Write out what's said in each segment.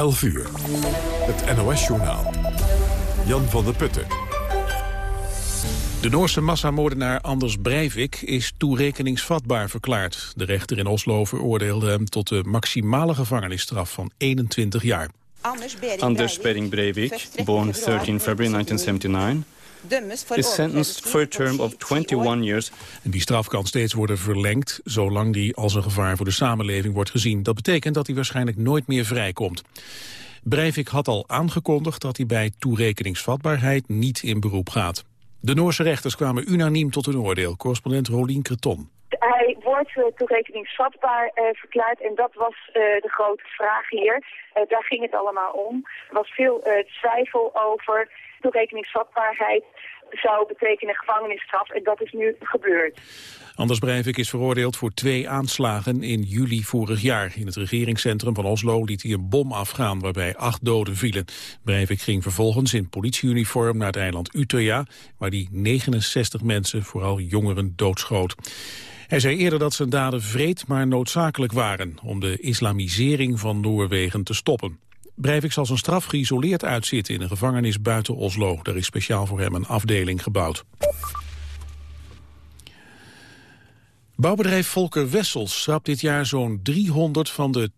11 uur. Het NOS-journaal. Jan van der Putten. De Noorse massamoordenaar Anders Breivik is toerekeningsvatbaar verklaard. De rechter in Oslo veroordeelde hem tot de maximale gevangenisstraf van 21 jaar. Anders Bering Breivik, born 13 February 1979 is sentenced for a term of 21 years. En die straf kan steeds worden verlengd, zolang die als een gevaar voor de samenleving wordt gezien. Dat betekent dat hij waarschijnlijk nooit meer vrijkomt. Breivik had al aangekondigd dat hij bij toerekeningsvatbaarheid niet in beroep gaat. De Noorse rechters kwamen unaniem tot een oordeel. Correspondent Rolien Kreton. Hij wordt uh, toerekeningsvatbaar uh, verklaard en dat was uh, de grote vraag hier. daar ging het allemaal om. Er was veel twijfel over toerekeningsvatbaarheid zou betekenen gevangenisstraf en dat is nu gebeurd. Anders Breivik is veroordeeld voor twee aanslagen in juli vorig jaar. In het regeringscentrum van Oslo liet hij een bom afgaan waarbij acht doden vielen. Breivik ging vervolgens in politieuniform naar het eiland Utøya... waar hij 69 mensen, vooral jongeren, doodschoot. Hij zei eerder dat zijn daden vreed maar noodzakelijk waren... om de islamisering van Noorwegen te stoppen. Breivik zal zijn straf geïsoleerd uitzitten in een gevangenis buiten Oslo. Er is speciaal voor hem een afdeling gebouwd. Bouwbedrijf Volker Wessels schrapt dit jaar zo'n 300 van de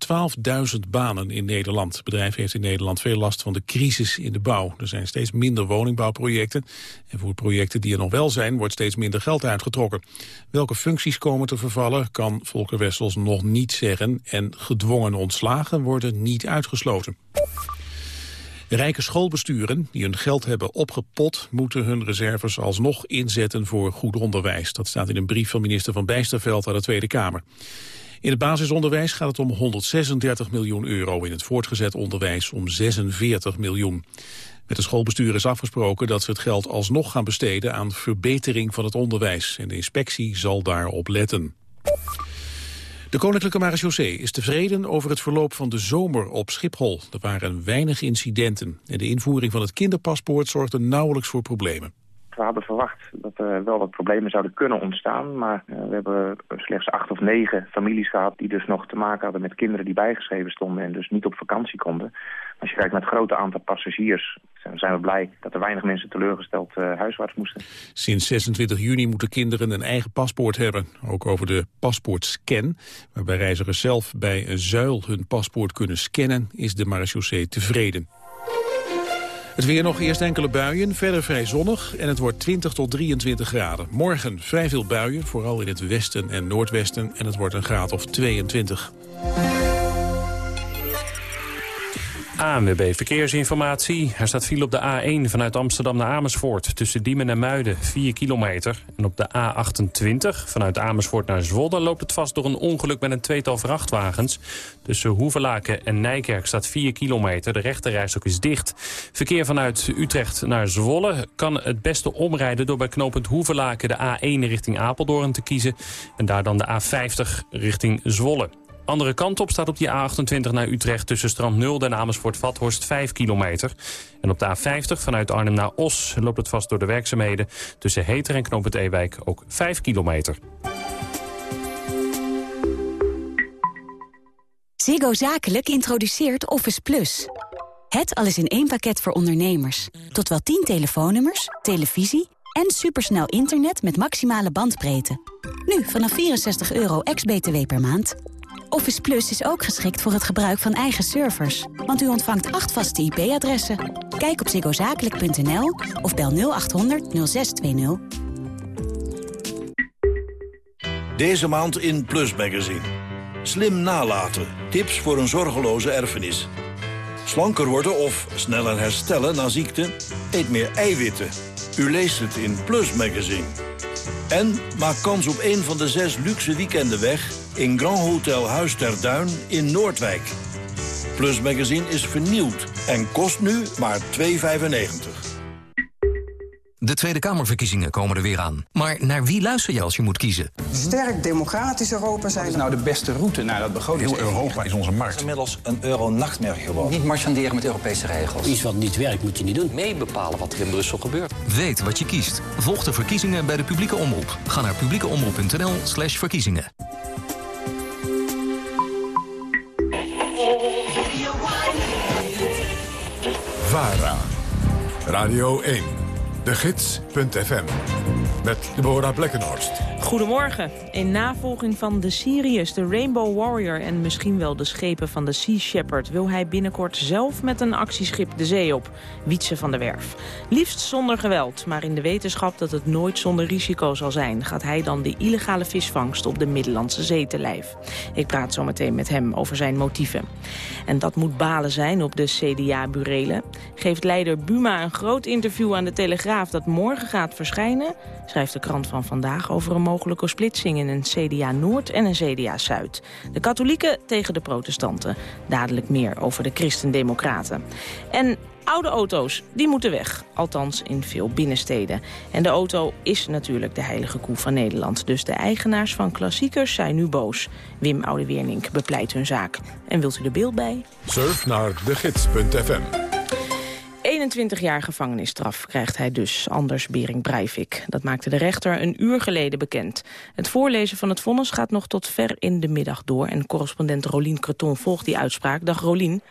12.000 banen in Nederland. Het bedrijf heeft in Nederland veel last van de crisis in de bouw. Er zijn steeds minder woningbouwprojecten. En voor projecten die er nog wel zijn, wordt steeds minder geld uitgetrokken. Welke functies komen te vervallen, kan Volker Wessels nog niet zeggen. En gedwongen ontslagen worden niet uitgesloten. Rijke schoolbesturen die hun geld hebben opgepot... moeten hun reserves alsnog inzetten voor goed onderwijs. Dat staat in een brief van minister Van Bijsterveld aan de Tweede Kamer. In het basisonderwijs gaat het om 136 miljoen euro. In het voortgezet onderwijs om 46 miljoen. Met de schoolbestuur is afgesproken dat ze het geld alsnog gaan besteden... aan verbetering van het onderwijs. En de inspectie zal daarop letten. De Koninklijke Marechaussee is tevreden over het verloop van de zomer op Schiphol. Er waren weinig incidenten en de invoering van het kinderpaspoort zorgde nauwelijks voor problemen. We hadden verwacht dat er wel wat problemen zouden kunnen ontstaan. Maar uh, we hebben slechts acht of negen families gehad die dus nog te maken hadden met kinderen die bijgeschreven stonden en dus niet op vakantie konden. Als je kijkt naar het grote aantal passagiers, zijn we blij dat er weinig mensen teleurgesteld uh, huiswaarts moesten. Sinds 26 juni moeten kinderen een eigen paspoort hebben. Ook over de paspoortscan, waarbij reizigers zelf bij een zuil hun paspoort kunnen scannen, is de marechaussee tevreden. Het weer nog eerst enkele buien, verder vrij zonnig en het wordt 20 tot 23 graden. Morgen vrij veel buien, vooral in het westen en noordwesten en het wordt een graad of 22. ANWB Verkeersinformatie. Er staat file op de A1 vanuit Amsterdam naar Amersfoort... tussen Diemen en Muiden, 4 kilometer. En op de A28 vanuit Amersfoort naar Zwolle... loopt het vast door een ongeluk met een tweetal vrachtwagens. Tussen Hoevelaken en Nijkerk staat 4 kilometer. De rechterrijstok is dicht. Verkeer vanuit Utrecht naar Zwolle kan het beste omrijden... door bij knooppunt Hoevelaken de A1 richting Apeldoorn te kiezen... en daar dan de A50 richting Zwolle. Andere kant op staat op die A28 naar Utrecht tussen Strand 0 en Amersfoort-Vathorst 5 kilometer. En op de A50 vanuit Arnhem naar Os loopt het vast door de werkzaamheden. Tussen Heter en Knoop Ewijk ook 5 kilometer. Ziggo Zakelijk introduceert Office Plus. Het alles in één pakket voor ondernemers. Tot wel 10 telefoonnummers, televisie en supersnel internet met maximale bandbreedte. Nu vanaf 64 euro ex-BTW per maand. Office Plus is ook geschikt voor het gebruik van eigen servers. Want u ontvangt acht vaste IP-adressen. Kijk op zigozakelijk.nl of bel 0800 0620. Deze maand in Plus Magazine. Slim nalaten. Tips voor een zorgeloze erfenis. Slanker worden of sneller herstellen na ziekte? Eet meer eiwitten. U leest het in Plus Magazine. En maak kans op een van de zes luxe weekenden weg... in Grand Hotel Huis ter Duin in Noordwijk. Plus Magazine is vernieuwd en kost nu maar 2,95. De Tweede Kamerverkiezingen komen er weer aan. Maar naar wie luister je als je moet kiezen? Sterk democratisch Europa zijn. Wat is nou de beste route naar dat begroting? Heel Europa is onze markt. Het is inmiddels een euro-nachtmerrie geworden. Niet marchanderen met Europese regels. Iets wat niet werkt moet je niet doen. Mee bepalen wat er in Brussel gebeurt. Weet wat je kiest. Volg de verkiezingen bij de publieke omroep. Ga naar publiekeomroep.nl slash verkiezingen. VARA. Radio 1. De Gids.fm. Met Deborah Blekkenhorst. Goedemorgen. In navolging van de Sirius, de Rainbow Warrior... en misschien wel de schepen van de Sea Shepherd... wil hij binnenkort zelf met een actieschip de zee op. Wietse van der Werf. Liefst zonder geweld, maar in de wetenschap dat het nooit zonder risico zal zijn... gaat hij dan de illegale visvangst op de Middellandse Zee te lijf. Ik praat zo meteen met hem over zijn motieven. En dat moet balen zijn op de CDA-burelen. Geeft leider Buma een groot interview aan de Telegraaf... dat morgen gaat verschijnen, schrijft de krant van vandaag... over een mogelijke splitsing in een CDA Noord en een CDA Zuid. De katholieken tegen de protestanten. Dadelijk meer over de christendemocraten. En oude auto's, die moeten weg. Althans in veel binnensteden. En de auto is natuurlijk de heilige koe van Nederland. Dus de eigenaars van klassiekers zijn nu boos. Wim Oudeweernink bepleit hun zaak. En wilt u er beeld bij? Surf naar degids.fm. 21 jaar gevangenisstraf krijgt hij dus, Anders Bering Breivik. Dat maakte de rechter een uur geleden bekend. Het voorlezen van het vonnis gaat nog tot ver in de middag door... en correspondent Rolien Creton volgt die uitspraak. Dag Rolien.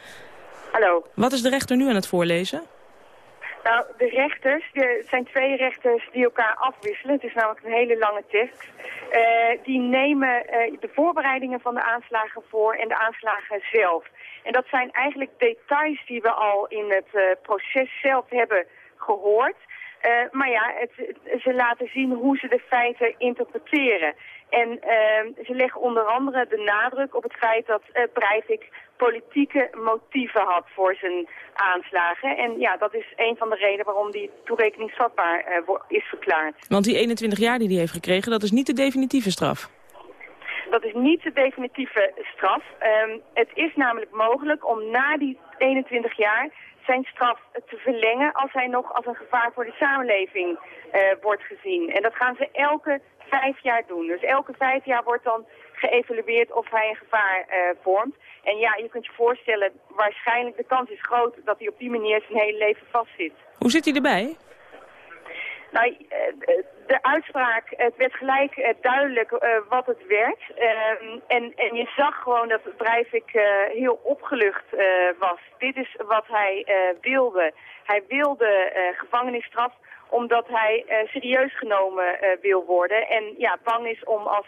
Hallo. Wat is de rechter nu aan het voorlezen? Nou, de rechters, er zijn twee rechters die elkaar afwisselen. Het is namelijk een hele lange tekst. Uh, die nemen uh, de voorbereidingen van de aanslagen voor en de aanslagen zelf. En dat zijn eigenlijk details die we al in het uh, proces zelf hebben gehoord. Maar ja, het, het, ze laten zien hoe ze de feiten interpreteren. En uh, ze leggen onder andere de nadruk op het feit dat uh, Breivik politieke motieven had voor zijn aanslagen. En ja, dat is een van de redenen waarom die toerekeningsvatbaar is verklaard. Want die 21 jaar die hij heeft gekregen, dat is niet de definitieve straf? Dat is niet de definitieve straf. Um, het is namelijk mogelijk om na die 21 jaar zijn straf te verlengen als hij nog als een gevaar voor de samenleving uh, wordt gezien. En dat gaan ze elke vijf jaar doen. Dus elke vijf jaar wordt dan geëvalueerd of hij een gevaar uh, vormt. En ja, je kunt je voorstellen, waarschijnlijk de kans is groot dat hij op die manier zijn hele leven vastzit. Hoe zit hij erbij? Nou, de uitspraak, het werd gelijk uh, duidelijk wat het werd. Uh, en, en je zag gewoon dat Breivik heel opgelucht was. Dit is wat hij wilde. Hij wilde gevangenisstraf omdat hij serieus genomen wil worden. En ja, bang is om als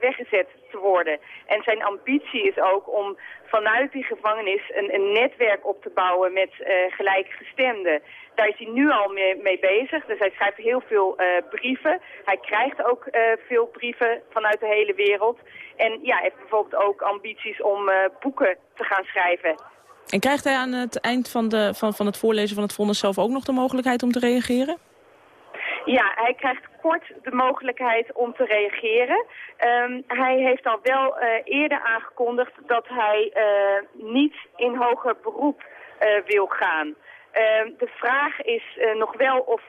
weggezet te worden. En zijn ambitie is ook om vanuit die gevangenis een, een netwerk op te bouwen met gelijkgestemden. Daar is hij nu al mee, mee, bezig. Dus hij schrijft heel veel brieven. Hij krijgt ook veel brieven vanuit de hele wereld. En ja, hij heeft bijvoorbeeld ook ambities om boeken te gaan schrijven. En krijgt hij aan het eind van, de, van, van het voorlezen van het vonnis zelf ook nog de mogelijkheid om te reageren? Ja, hij krijgt kort de mogelijkheid om te reageren. Um, hij heeft al wel eerder aangekondigd dat hij niet in hoger beroep wil gaan. Uh, de vraag is nog wel of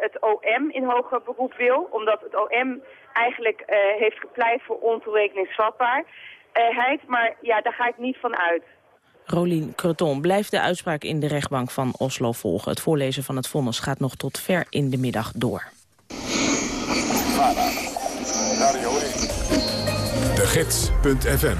het OM in hoger beroep wil, omdat het OM eigenlijk heeft gepleit voor ontoerekeningsvatbaarheid, maar ja, daar ga ik niet van uit. Rolien Creton blijft de uitspraak in de rechtbank van Oslo volgen. Het voorlezen van het vonnis gaat nog tot ver in de middag door. De Gids.fm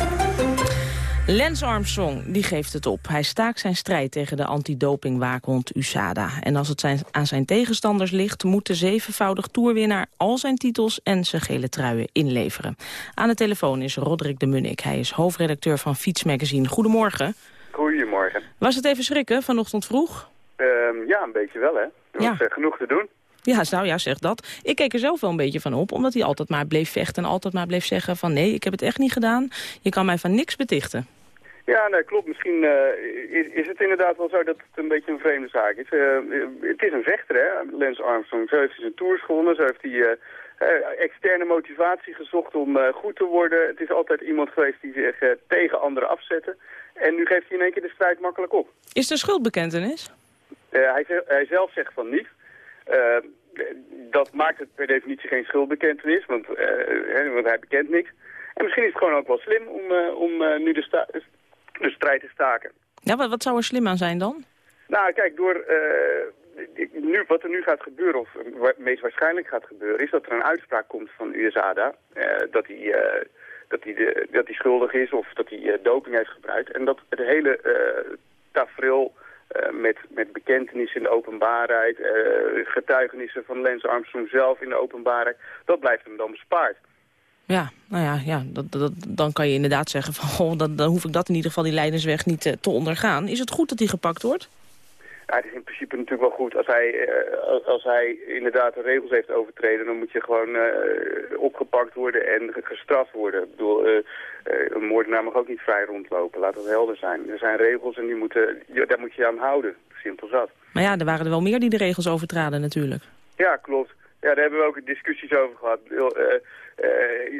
Lance Armstrong die geeft het op. Hij staakt zijn strijd tegen de antidopingwaakhond USADA. En als het zijn, aan zijn tegenstanders ligt... moet de zevenvoudig toerwinnaar al zijn titels en zijn gele truien inleveren. Aan de telefoon is Roderick de Munnik. Hij is hoofdredacteur van Fiets Magazine. Goedemorgen. Goedemorgen. Was het even schrikken vanochtend vroeg? Um, ja, een beetje wel, hè. Er ja. was uh, genoeg te doen. Ja, nou ja, zeg dat. Ik keek er zelf wel een beetje van op, omdat hij altijd maar bleef vechten... en altijd maar bleef zeggen van nee, ik heb het echt niet gedaan. Je kan mij van niks betichten. Ja, nee, klopt. Misschien uh, is, is, het inderdaad wel zo dat het een beetje een vreemde zaak is. Uh, het is een vechter, hè, Lance Armstrong. Zo heeft hij zijn tours gewonnen, zo heeft hij uh, externe motivatie gezocht om goed te worden. Het is altijd iemand geweest die zich tegen anderen afzette. En nu geeft hij in één keer de strijd makkelijk op. Is een schuldbekentenis? hij, hij, zelf zegt van niet. dat maakt het per definitie geen schuldbekentenis, want, want hij bekent niks. En misschien is het gewoon ook wel slim om, om nu de, de strijd te staken. Ja, wat, wat zou er slim aan zijn dan? Nou, kijk, door, uh, nu, wat er nu gaat gebeuren, of het meest waarschijnlijk gaat gebeuren, is dat er een uitspraak komt van USADA uh, dat hij uh, dat hij de, dat hij schuldig is of dat hij doping heeft gebruikt. En dat het hele tafereel met, met bekentenissen in de openbaarheid, getuigenissen van Lance Armstrong zelf in de openbaarheid. Dat blijft hem dan bespaard. Ja, nou ja, ja dat, dat, dan kan je inderdaad zeggen van... Goh, dan, dan hoef ik dat in ieder geval, die Leidensweg, niet te, te ondergaan. Is het goed dat hij gepakt wordt? Ja, het is in principe natuurlijk wel goed. Als hij, uh, als hij inderdaad de regels heeft overtreden, dan moet je gewoon uh, opgepakt worden en gestraft worden. Ik bedoel, een moordenaar mag ook niet vrij rondlopen. Laat dat helder zijn. Er zijn regels en die moeten, daar moet je je aan houden. Simpel zat. Maar ja, er waren er wel meer die de regels overtraden natuurlijk. Ja, klopt. Ja, daar hebben we ook discussies over gehad.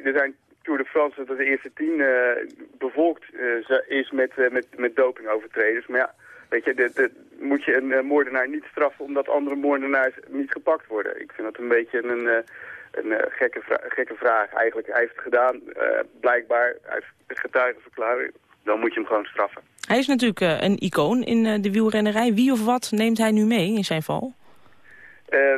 Er zijn Tour de France dat de eerste tien bevolkt is met, met, met dopingovertreders. Maar ja, Weet je, de, moet je een moordenaar niet straffen omdat andere moordenaars niet gepakt worden? Ik vind dat een beetje een, een gekke, gekke vraag. Eigenlijk, hij heeft het gedaan, blijkbaar, hij heeft getuigen verklaren, dan moet je hem gewoon straffen. Hij is natuurlijk een icoon in de wielrennerij. Wie of wat neemt hij nu mee in zijn val?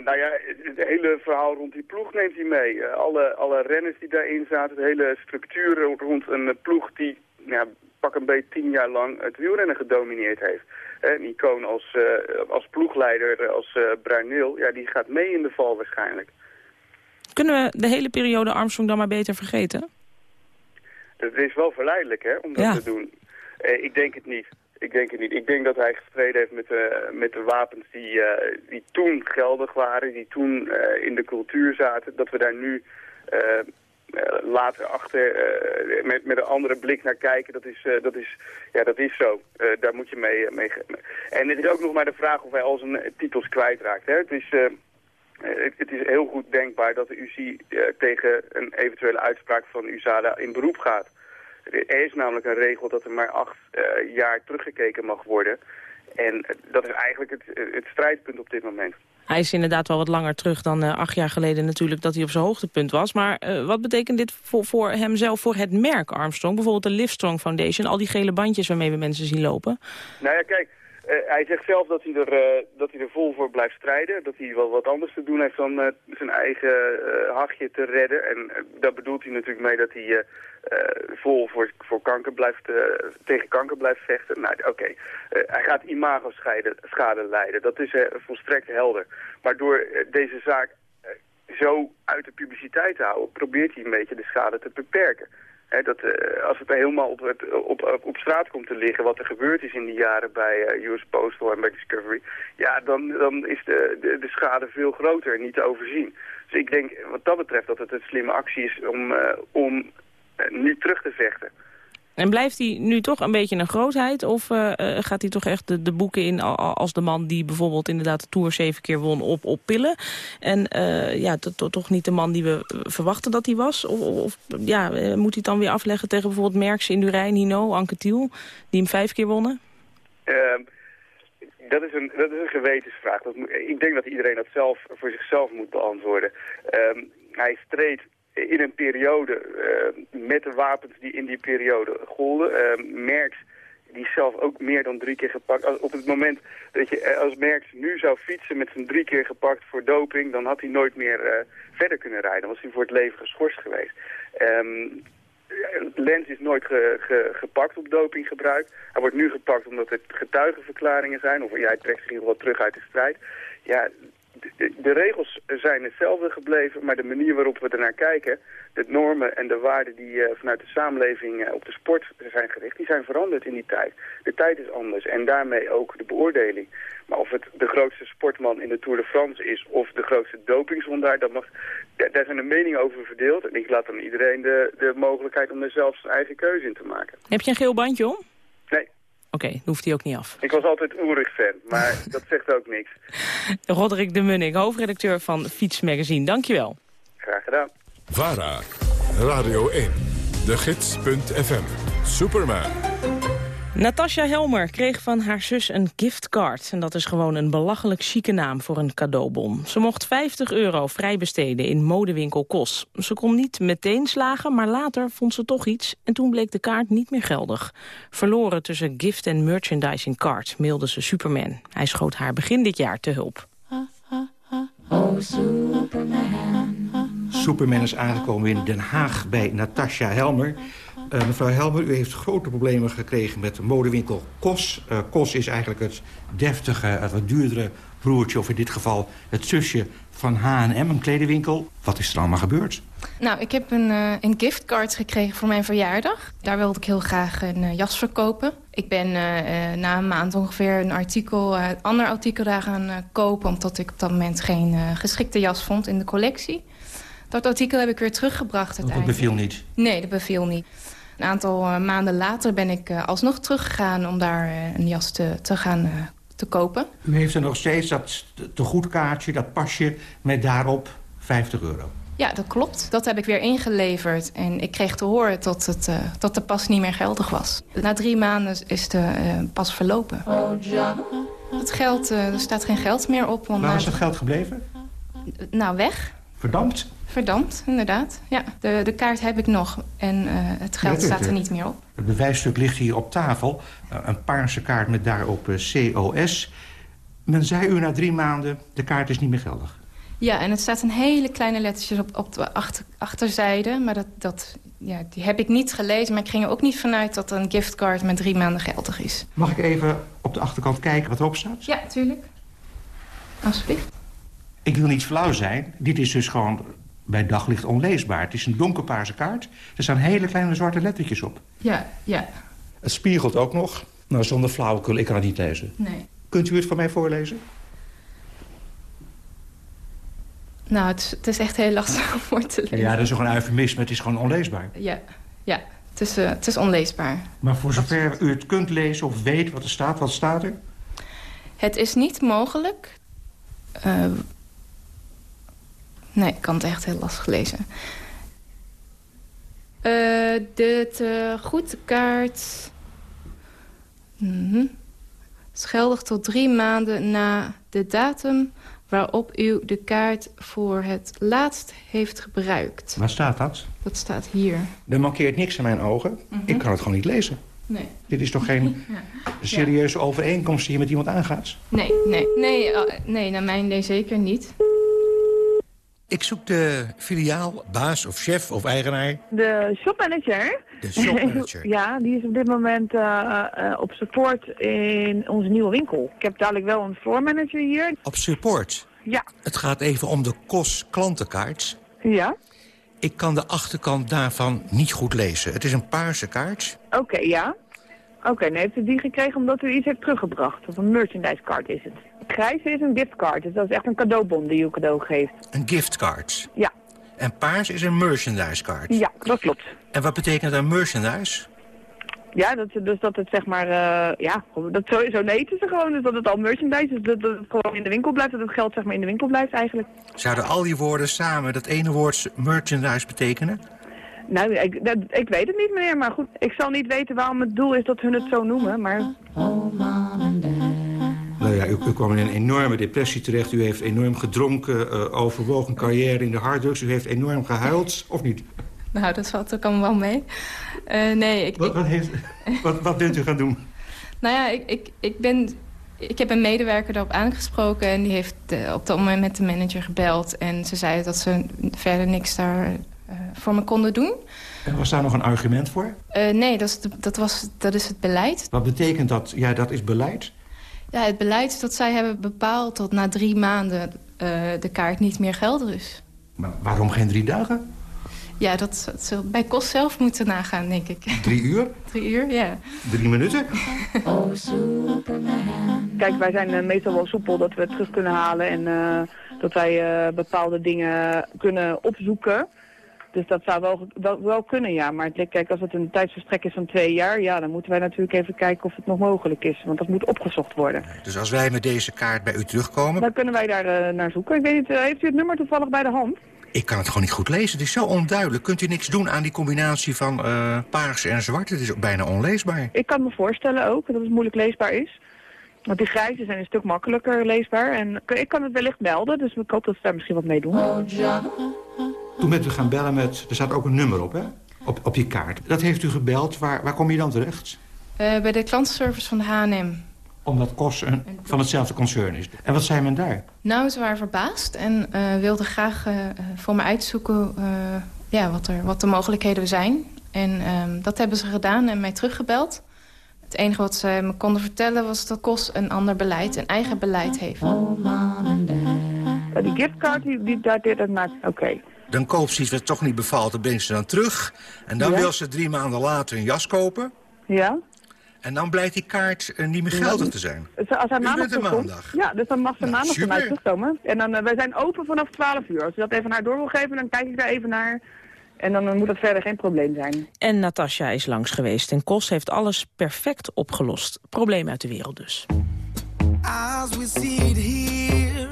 Nou ja, het hele verhaal rond die ploeg neemt hij mee. alle, alle renners die daarin zaten, de hele structuur rond een ploeg die ja, pak een beetje tien jaar lang het wielrennen gedomineerd heeft. Een icoon als, uh, als ploegleider, als uh, Bruineel, ja, die gaat mee in de val waarschijnlijk. Kunnen we de hele periode Armstrong dan maar beter vergeten? Het is wel verleidelijk hè, om dat te doen. Uh, ik denk het niet. Ik denk het niet. Ik denk dat hij gestreden heeft met de, met de wapens die, uh, die toen geldig waren, die toen uh, in de cultuur zaten. Dat we daar nu later achter met, met een andere blik naar kijken, dat is, dat is, ja, dat is zo. daar moet je mee, mee... En het is ook nog maar de vraag of hij al zijn titels kwijtraakt. Hè? Het, is, het, het, is heel goed denkbaar dat de UC tegen een eventuele uitspraak van USADA in beroep gaat. Er is namelijk een regel dat er maar acht jaar teruggekeken mag worden. En dat is eigenlijk het, het strijdpunt op dit moment. Hij is inderdaad wel wat langer terug dan uh, acht jaar geleden natuurlijk dat hij op zijn hoogtepunt was. Maar uh, wat betekent dit voor, voor hemzelf, voor het merk Armstrong? Bijvoorbeeld de Livestrong Foundation, al die gele bandjes waarmee we mensen zien lopen. Nou ja, kijk, hij zegt zelf dat hij, er, dat hij er vol voor blijft strijden. Dat hij wel wat anders te doen heeft dan zijn eigen hachje te redden. En daar bedoelt hij natuurlijk mee dat hij vol voor, voor kanker blijft, tegen kanker blijft vechten. Nou, oké. Hij gaat imago-schade schade leiden. Dat is volstrekt helder. Maar door deze zaak zo uit de publiciteit te houden, probeert hij een beetje de schade te beperken dat, uh, als het helemaal op, het, op, op, straat komt te liggen, wat er gebeurd is in die jaren bij uh, US Postal en bij Discovery, ja, dan, dan is de, de, de, schade veel groter en niet te overzien. Dus ik denk wat dat betreft dat het een slimme actie is om, uh, om niet terug te vechten. En blijft hij nu toch een beetje een grootheid? Of uh, gaat hij toch echt de, boeken in als de man die bijvoorbeeld inderdaad de Tour zeven keer won op, pillen? En uh, ja, toch niet de man die we verwachten dat hij was? Of, of ja, moet hij dan weer afleggen tegen bijvoorbeeld Merckx, Indurain, Hino, Anke Thiel, die hem vijf keer wonnen? Ehm, dat is een, dat is een gewetensvraag. Dat ik denk dat iedereen dat zelf voor zichzelf moet beantwoorden. Um, hij streed in een periode uh, met de wapens die in die periode golden. Uh, Merckx die zelf ook meer dan drie keer gepakt. Op het moment dat je eh, als Merckx nu zou fietsen met zijn drie keer gepakt voor doping, dan had hij nooit meer verder kunnen rijden. Dan was hij voor het leven geschorst geweest. Um, Lens is nooit ge, ge, gepakt op dopinggebruik. Hij wordt nu gepakt omdat het getuigenverklaringen zijn. Of ja, hij trekt zich geval terug uit de strijd. Ja, de, regels zijn hetzelfde gebleven, maar de manier waarop we ernaar kijken, de normen en de waarden die uh, vanuit de samenleving uh, op de sport zijn gericht, die zijn veranderd in die tijd. De tijd is anders en daarmee ook de beoordeling. Maar of het de grootste sportman in de Tour de France is of de grootste dopingzondaar, dat mag, daar zijn de meningen over verdeeld. En ik laat dan iedereen de, de mogelijkheid om er zelf zijn eigen keuze in te maken. Heb je een geel bandje om? Oké, okay, hoeft hij ook niet af. Ik was altijd oerig fan, maar dat zegt ook niks. Roderick de Munnik, hoofdredacteur van Fiets Magazine. Dankjewel. Graag gedaan. VARA, Radio 1, de gids.fm, Superman. Natasja Helmer kreeg van haar zus een giftcard. En dat is gewoon een belachelijk chique naam voor een cadeaubon. Ze mocht 50 euro vrij besteden in modewinkel Kos. Ze kon niet meteen slagen, maar later vond ze toch iets... en toen bleek de kaart niet meer geldig. Verloren tussen gift en merchandising card, mailde ze Superman. Hij schoot haar begin dit jaar te hulp. Oh, Superman. Superman is aangekomen in Den Haag bij Natasja Helmer Uh, mevrouw Helmer, u heeft grote problemen gekregen met de modewinkel Kos. Uh, Kos is eigenlijk het deftige, het wat duurdere broertje... of in dit geval het zusje van H&M, een kledenwinkel. Wat is er allemaal gebeurd? Nou, ik heb een, uh, een giftcard gekregen voor mijn verjaardag. Daar wilde ik heel graag een jas verkopen. Ik ben na een maand ongeveer een artikel, een ander artikel daar gaan kopen... omdat ik op dat moment geen geschikte jas vond in de collectie. Dat artikel heb ik weer teruggebracht uiteindelijk. Dat beviel niet? Nee, dat beviel niet. Een aantal maanden later ben ik alsnog teruggegaan om daar een jas te, te gaan te kopen. U heeft er nog steeds dat tegoedkaartje, dat pasje met daarop 50 euro. Ja, dat klopt. Dat heb ik weer ingeleverd. En ik kreeg te horen dat, het, uh, dat de pas niet meer geldig was. Na drie maanden is de uh, pas verlopen. Het geld, uh, er staat geen geld meer op. Waar is dat geld gebleven? Nou, weg. Verdampt? Verdampt, inderdaad. Ja, de, de kaart heb ik nog en het geld staat er niet meer op. Het bewijsstuk ligt hier op tafel. een paarse kaart met daarop COS. Men zei u na drie maanden, de kaart is niet meer geldig. Ja, en het staat een hele kleine lettertjes op, op de achter, achterzijde. Maar dat, dat, ja, die heb ik niet gelezen. Maar ik ging er ook niet vanuit dat een giftcard met drie maanden geldig is. Mag ik even op de achterkant kijken wat erop staat? Ja, tuurlijk. Alsjeblieft. Ik wil niet flauw zijn. Dit is dus gewoon bij daglicht onleesbaar. Het is een donkerpaarse kaart. Er staan hele kleine zwarte lettertjes op. Ja, ja. Het spiegelt ook nog. Nou, zonder flauwekul, ik kan het niet lezen. Nee. Kunt u het voor mij voorlezen? Nou, het, het, is echt heel lastig om voor te lezen. Ja, dat is toch een eufemisme. Het is gewoon onleesbaar. Ja, ja het, is, uh, het is onleesbaar. Maar voor zover u het kunt lezen of weet wat er staat, wat staat er? Het is niet mogelijk... Uh, nee, ik kan het echt heel lastig lezen. Uh, de goedkaart... Mm -hmm. is geldig tot drie maanden na de datum waarop u de kaart voor het laatst heeft gebruikt. Waar staat dat? Dat staat hier. Er mankeert niks aan mijn ogen. Mm -hmm. Ik kan het gewoon niet lezen. Nee. Dit is toch geen ja. serieuze overeenkomst die je met iemand aangaat? Nee, nee, nee, uh, nee naar mijn idee zeker niet. Ik zoek de filiaal, baas of chef of eigenaar. De shopmanager. De shopmanager. ja, die is op dit moment uh, uh, op support in onze nieuwe winkel. Ik heb dadelijk wel een floormanager hier. Op support? Ja. Het gaat even om de KOS klantenkaart. Ja. Ik kan de achterkant daarvan niet goed lezen. Het is een paarse kaart. Oké, okay, ja. Oké, okay, heeft u die gekregen omdat u iets heeft teruggebracht. Of een merchandise card is het. Grijze is een giftcard, dus dat is echt een cadeaubon die u cadeau geeft. Een giftcard? Ja. En paars is een merchandise card? Ja, dat klopt. En wat betekent dan merchandise? Ja, dat, dus dat het zeg maar, uh, ja, dat sowieso ze gewoon. Dus dat het al merchandise is, dat, dat het gewoon in de winkel blijft, dat het geld zeg maar in de winkel blijft eigenlijk. Zouden al die woorden samen dat ene woord merchandise betekenen? Nou, ik, dat, ik weet het niet meneer, maar goed, ik zal niet weten waarom het doel is dat hun het zo noemen, maar... Nou ja, u, u, kwam in een enorme depressie terecht. U heeft enorm gedronken, uh, overwogen carrière in de harddrugs. U heeft enorm gehuild, of niet? Nou, dat valt ook allemaal wel mee. Uh, nee, ik... Wat, wat, heeft, wat, wat bent u gaan doen? Nou ja, ik, ik, ik, ben, ik heb een medewerker daarop aangesproken... en die heeft uh, op dat moment met de manager gebeld. En ze zei dat ze verder niks daar voor me konden doen. En was daar nog een argument voor? nee, dat is, de, dat, was, dat is het beleid. Wat betekent dat? Ja, dat is beleid? Ja, het beleid dat zij hebben bepaald dat na drie maanden uh, de kaart niet meer geldig is. Maar waarom geen drie dagen? Ja, dat, dat zou bij kost zelf moeten nagaan, denk ik. Drie uur? Drie uur, ja. Drie minuten? Oh. Kijk, wij zijn uh, meestal wel soepel dat we het terug kunnen halen... en uh, dat wij uh, bepaalde dingen kunnen opzoeken... Dus dat zou wel, wel, wel, kunnen, ja. Maar kijk, als het een tijdsverstrek is van twee jaar... ja, dan moeten wij natuurlijk even kijken of het nog mogelijk is. Want dat moet opgezocht worden. Dus als wij met deze kaart bij u terugkomen... Dan kunnen wij daar uh, naar zoeken. Ik weet niet, uh, heeft u het nummer toevallig bij de hand? Ik kan het gewoon niet goed lezen. Het is zo onduidelijk. Kunt u niks doen aan die combinatie van uh, paars en zwart? Het is ook bijna onleesbaar. Ik kan me voorstellen ook dat het moeilijk leesbaar is. Want die grijze zijn een stuk makkelijker leesbaar. En ik kan het wellicht melden, dus ik hoop dat ze daar misschien wat mee doen. Toen bent u gaan bellen met... Er staat ook een nummer op, hè? Op, op die kaart. Dat heeft u gebeld. Waar, waar kom je dan terecht? Uh, bij de klantenservice van de H&M. Omdat KOS een, van hetzelfde concern is. En wat zei men daar? Nou, ze waren verbaasd en uh, wilden graag uh, voor me uitzoeken... ja, wat, er, wat de mogelijkheden zijn. En ehm, dat hebben ze gedaan en mij teruggebeld. Het enige wat ze me konden vertellen was dat KOS een ander beleid, een eigen beleid heeft. Ja, die giftcard, die, die dateert het naar... Oké. Dan koopt ze iets wat toch niet bevalt, dan brengt ze dan terug. En dan Ja. wil ze drie maanden later een jas kopen. Ja? En dan blijkt die kaart eh, niet meer geldig te zijn. Dus als hij maandag er terugkomt... maandag. Ja, dus dan mag ze maandag super. van mij terugkomen. En dan, eh, wij zijn open vanaf 12 uur. Als je dat even naar haar door wil geven, dan kijk ik daar even naar. En dan eh, moet dat verder geen probleem zijn. En Natasja is langs geweest en Kos heeft alles perfect opgelost. Probleem uit de wereld dus. As we see it here,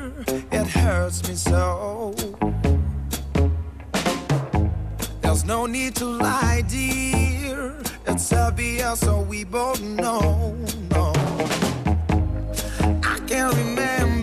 it hurts me so. No need to lie, dear. It's obvious, so we both know. No. I can't remember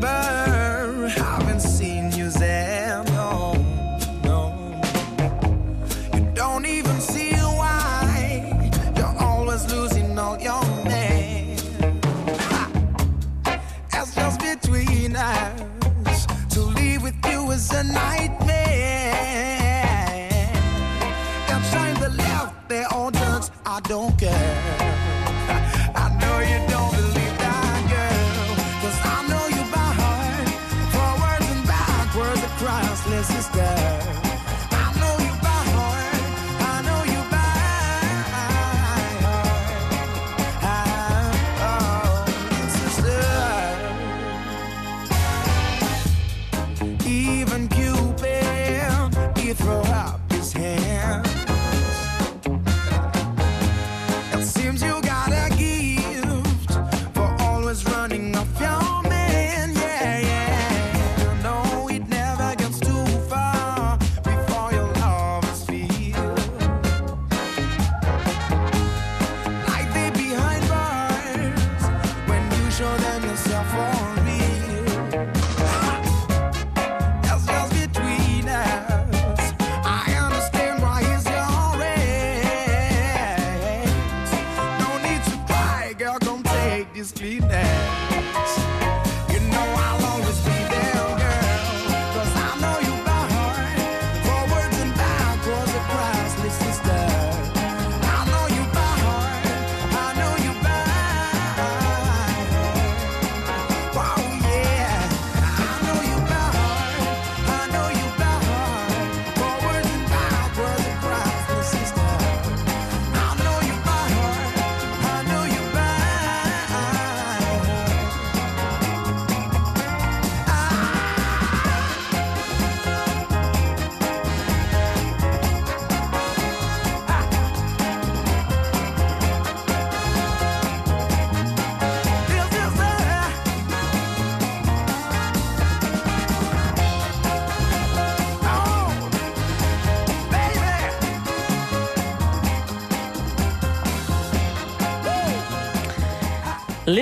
Glied.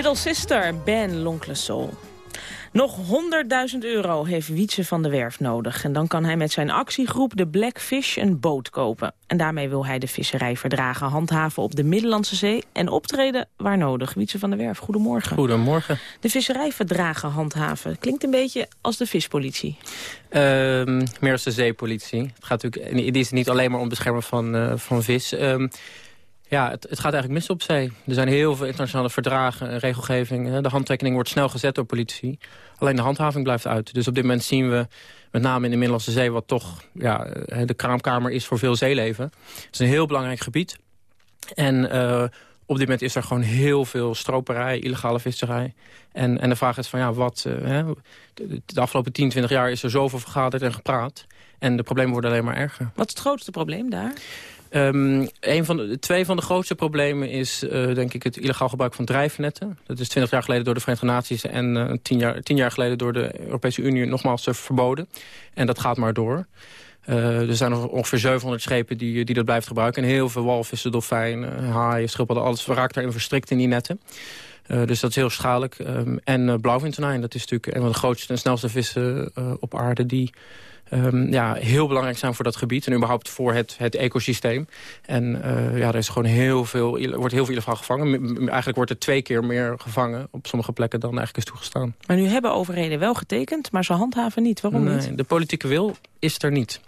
Little Sister, Ben L'Oncle Soul. Nog 100.000 euro heeft Wietse van der Werf nodig. En dan kan hij met zijn actiegroep de Blackfish een boot kopen. En daarmee wil hij de visserijverdragen handhaven op de Middellandse Zee... en optreden waar nodig. Wietse van der Werf, goedemorgen. Goedemorgen. De visserijverdragen handhaven klinkt een beetje als de vispolitie. Ehm, meer als de zeepolitie. Het gaat natuurlijk, het is niet alleen maar om het beschermen van, eh, van vis. Ehm, ja, het, het gaat eigenlijk mis op zee. Er zijn heel veel internationale verdragen en regelgeving. De handtekening wordt snel gezet door politici. Alleen de handhaving blijft uit. Dus op dit moment zien we, met name in de Middellandse Zee... wat toch ja, eh, de kraamkamer is voor veel zeeleven. Het is een heel belangrijk gebied. En eh, op dit moment is er gewoon heel veel stroperij, illegale visserij. En, en de vraag is van, ja, wat... eh, hè, de afgelopen 10, 20 jaar is er zoveel vergaderd en gepraat. En de problemen worden alleen maar erger. Wat is het grootste probleem daar? Um, een van de, twee van de grootste problemen is uh, denk ik het illegaal gebruik van drijfnetten. Dat is 20 jaar geleden door de Verenigde Naties en uh, 10, jaar, 10 jaar geleden door de Europese Unie nogmaals uh, verboden. En dat gaat maar door. Er zijn nog ongeveer 700 schepen die, die dat blijven gebruiken. En heel veel walvissen, dolfijnen, haaien, schildpadden, alles raakt daarin verstrikt in die netten. Dus dat is heel schadelijk. Um, en uh, blauwvintonijn, dat is natuurlijk een van de grootste en snelste vissen op aarde... die um, ja, heel belangrijk zijn voor dat gebied en überhaupt voor het, het ecosysteem. En uh, ja, er is gewoon heel veel, wordt heel veel illegaal gevangen. Eigenlijk wordt er twee keer meer gevangen op sommige plekken dan eigenlijk is toegestaan. Maar nu hebben overheden wel getekend, maar ze handhaven niet. Waarom nee, niet? De politieke wil is er niet.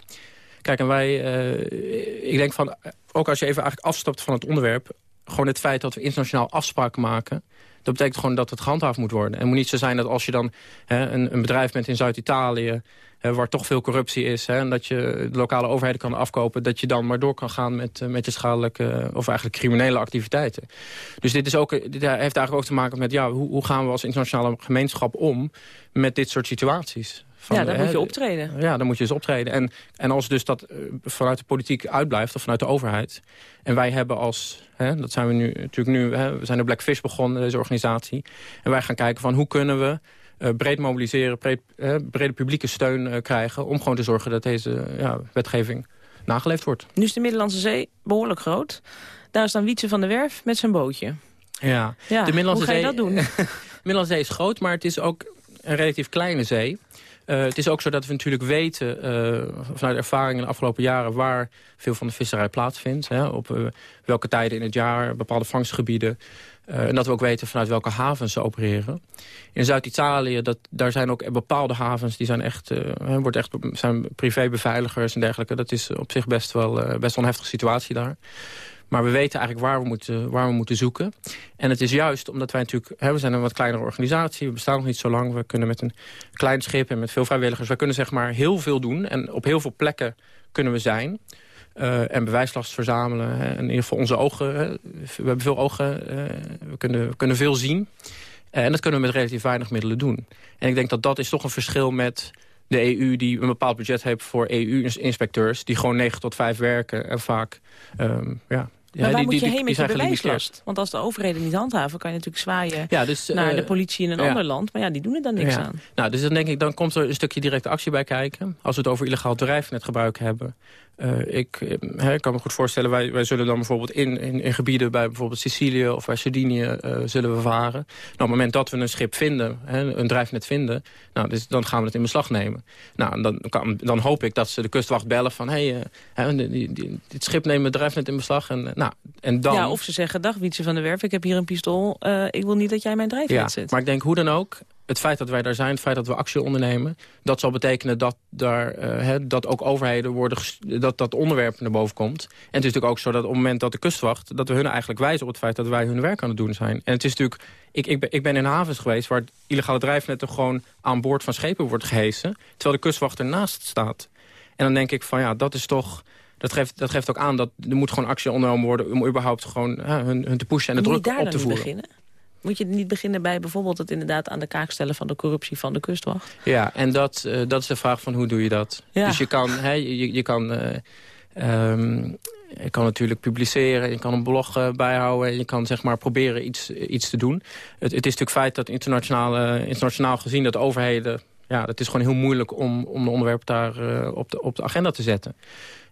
Kijk, en wij, uh, ik denk van, ook als je even eigenlijk afstapt van het onderwerp... gewoon het feit dat we internationaal afspraken maken... dat betekent gewoon dat het gehandhaafd moet worden. En het moet niet zo zijn dat als je dan hè, een, een bedrijf bent in Zuid-Italië... waar toch veel corruptie is... Hè, en dat je de lokale overheden kan afkopen... dat je dan maar door kan gaan met, met je schadelijke... of eigenlijk criminele activiteiten. Dus dit, is ook, dit heeft eigenlijk ook te maken met... ja, hoe, hoe gaan we als internationale gemeenschap om met dit soort situaties? Van, ja, dan moet je optreden. Ja, dan moet je dus optreden. En, en als dus dat vanuit de politiek uitblijft, of vanuit de overheid... en wij hebben als, hè, dat zijn we nu natuurlijk nu... Hè, we zijn de Blackfish begonnen, deze organisatie... en wij gaan kijken van hoe kunnen we uh, breed mobiliseren... Breed, uh, brede publieke steun uh, krijgen... om gewoon te zorgen dat deze ja, wetgeving nageleefd wordt. Nu is de Middellandse Zee behoorlijk groot. Daar staan Wietse van der Werf met zijn bootje. Ja, ja de Middellandse hoe ga je Zee, dat doen? de Middellandse Zee is groot, maar het is ook een relatief kleine zee. Uh, het is ook zo dat we natuurlijk weten, uh, vanuit ervaring in de afgelopen jaren... waar veel van de visserij plaatsvindt. Hè, op uh, welke tijden in het jaar, bepaalde vangstgebieden. en dat we ook weten vanuit welke havens ze opereren. In Zuid-Italië, daar zijn ook bepaalde havens... die zijn echt, wordt echt zijn privébeveiligers en dergelijke. Dat is op zich best wel, best wel een heftige situatie daar. Maar we weten eigenlijk waar we, moeten, waar we moeten zoeken. En het is juist omdat wij natuurlijk... Hè, we zijn een wat kleinere organisatie, we bestaan nog niet zo lang. We kunnen met een klein schip en met veel vrijwilligers... we kunnen zeg maar heel veel doen. En op heel veel plekken kunnen we zijn. Uh, en bewijslast verzamelen. En in ieder geval onze ogen. We hebben veel ogen. Uh, we, kunnen, kunnen veel zien. En dat kunnen we met relatief weinig middelen doen. En ik denk dat dat is toch een verschil met de EU die een bepaald budget heeft voor EU-inspecteurs... die gewoon 9 tot 5 werken en vaak um, ja, maar waar die, moet je die, heen met je bewijslast? Want als de overheden niet handhaven, kan je natuurlijk zwaaien Ja, dus, naar eh, de politie in een ja. ander land. Maar ja, die doen er dan niks Ja. aan. Nou, dus dan denk ik, dan komt er een stukje directe actie bij kijken. Als we het over illegaal drijfnetgebruik hebben. Eh, ik, eh, ik kan me goed voorstellen, wij, wij zullen dan bijvoorbeeld in, in, in gebieden... bij bijvoorbeeld Sicilië of bij Sardinië eh, zullen we varen. Nou, op het moment dat we een schip vinden, hè, een drijfnet vinden... Nou, dus, dan gaan we het in beslag nemen. Nou, dan, kan, dan hoop ik dat ze de kustwacht bellen van... hé, hey, die- die- dit schip neemt het drijfnet in beslag. En, nou, en dan... Ja, of ze zeggen, dag Wietse van der Werf, ik heb hier een pistool. ik wil niet dat jij mijn drijfnet Ja, zet. maar ik denk hoe dan ook, het feit dat wij daar zijn, het feit dat we actie ondernemen... dat zal betekenen dat, daar, eh, dat ook overheden worden, dat dat onderwerp naar boven komt. En het is natuurlijk ook zo dat op het moment dat de kustwacht... dat we hun eigenlijk wijzen op het feit dat wij hun werk aan het doen zijn. En het is natuurlijk, ik, ik, ben, ik ben in havens geweest waar het illegale drijfnetten gewoon aan boord van schepen wordt gehesen... terwijl de kustwacht ernaast staat. En dan denk ik van ja, dat is toch... Dat geeft, dat geeft ook aan dat er moet gewoon actie ondernomen worden... om überhaupt gewoon hun, hun te pushen en de Moet druk op te voeren. beginnen? Moet je niet beginnen bij bijvoorbeeld het inderdaad aan de kaak stellen van de corruptie van de kustwacht? Ja, en dat, eh, dat is de vraag van hoe doe je dat? Ja. Dus je kan, hè, je, je kan, eh, ehm, je kan natuurlijk publiceren, je kan een blog eh, bijhouden... en je kan zeg maar proberen iets, iets te doen. Het, het is natuurlijk feit dat internationaal, internationaal gezien dat overheden... Ja, het is gewoon heel moeilijk om, om de onderwerpen daar eh, op, de, op de agenda te zetten.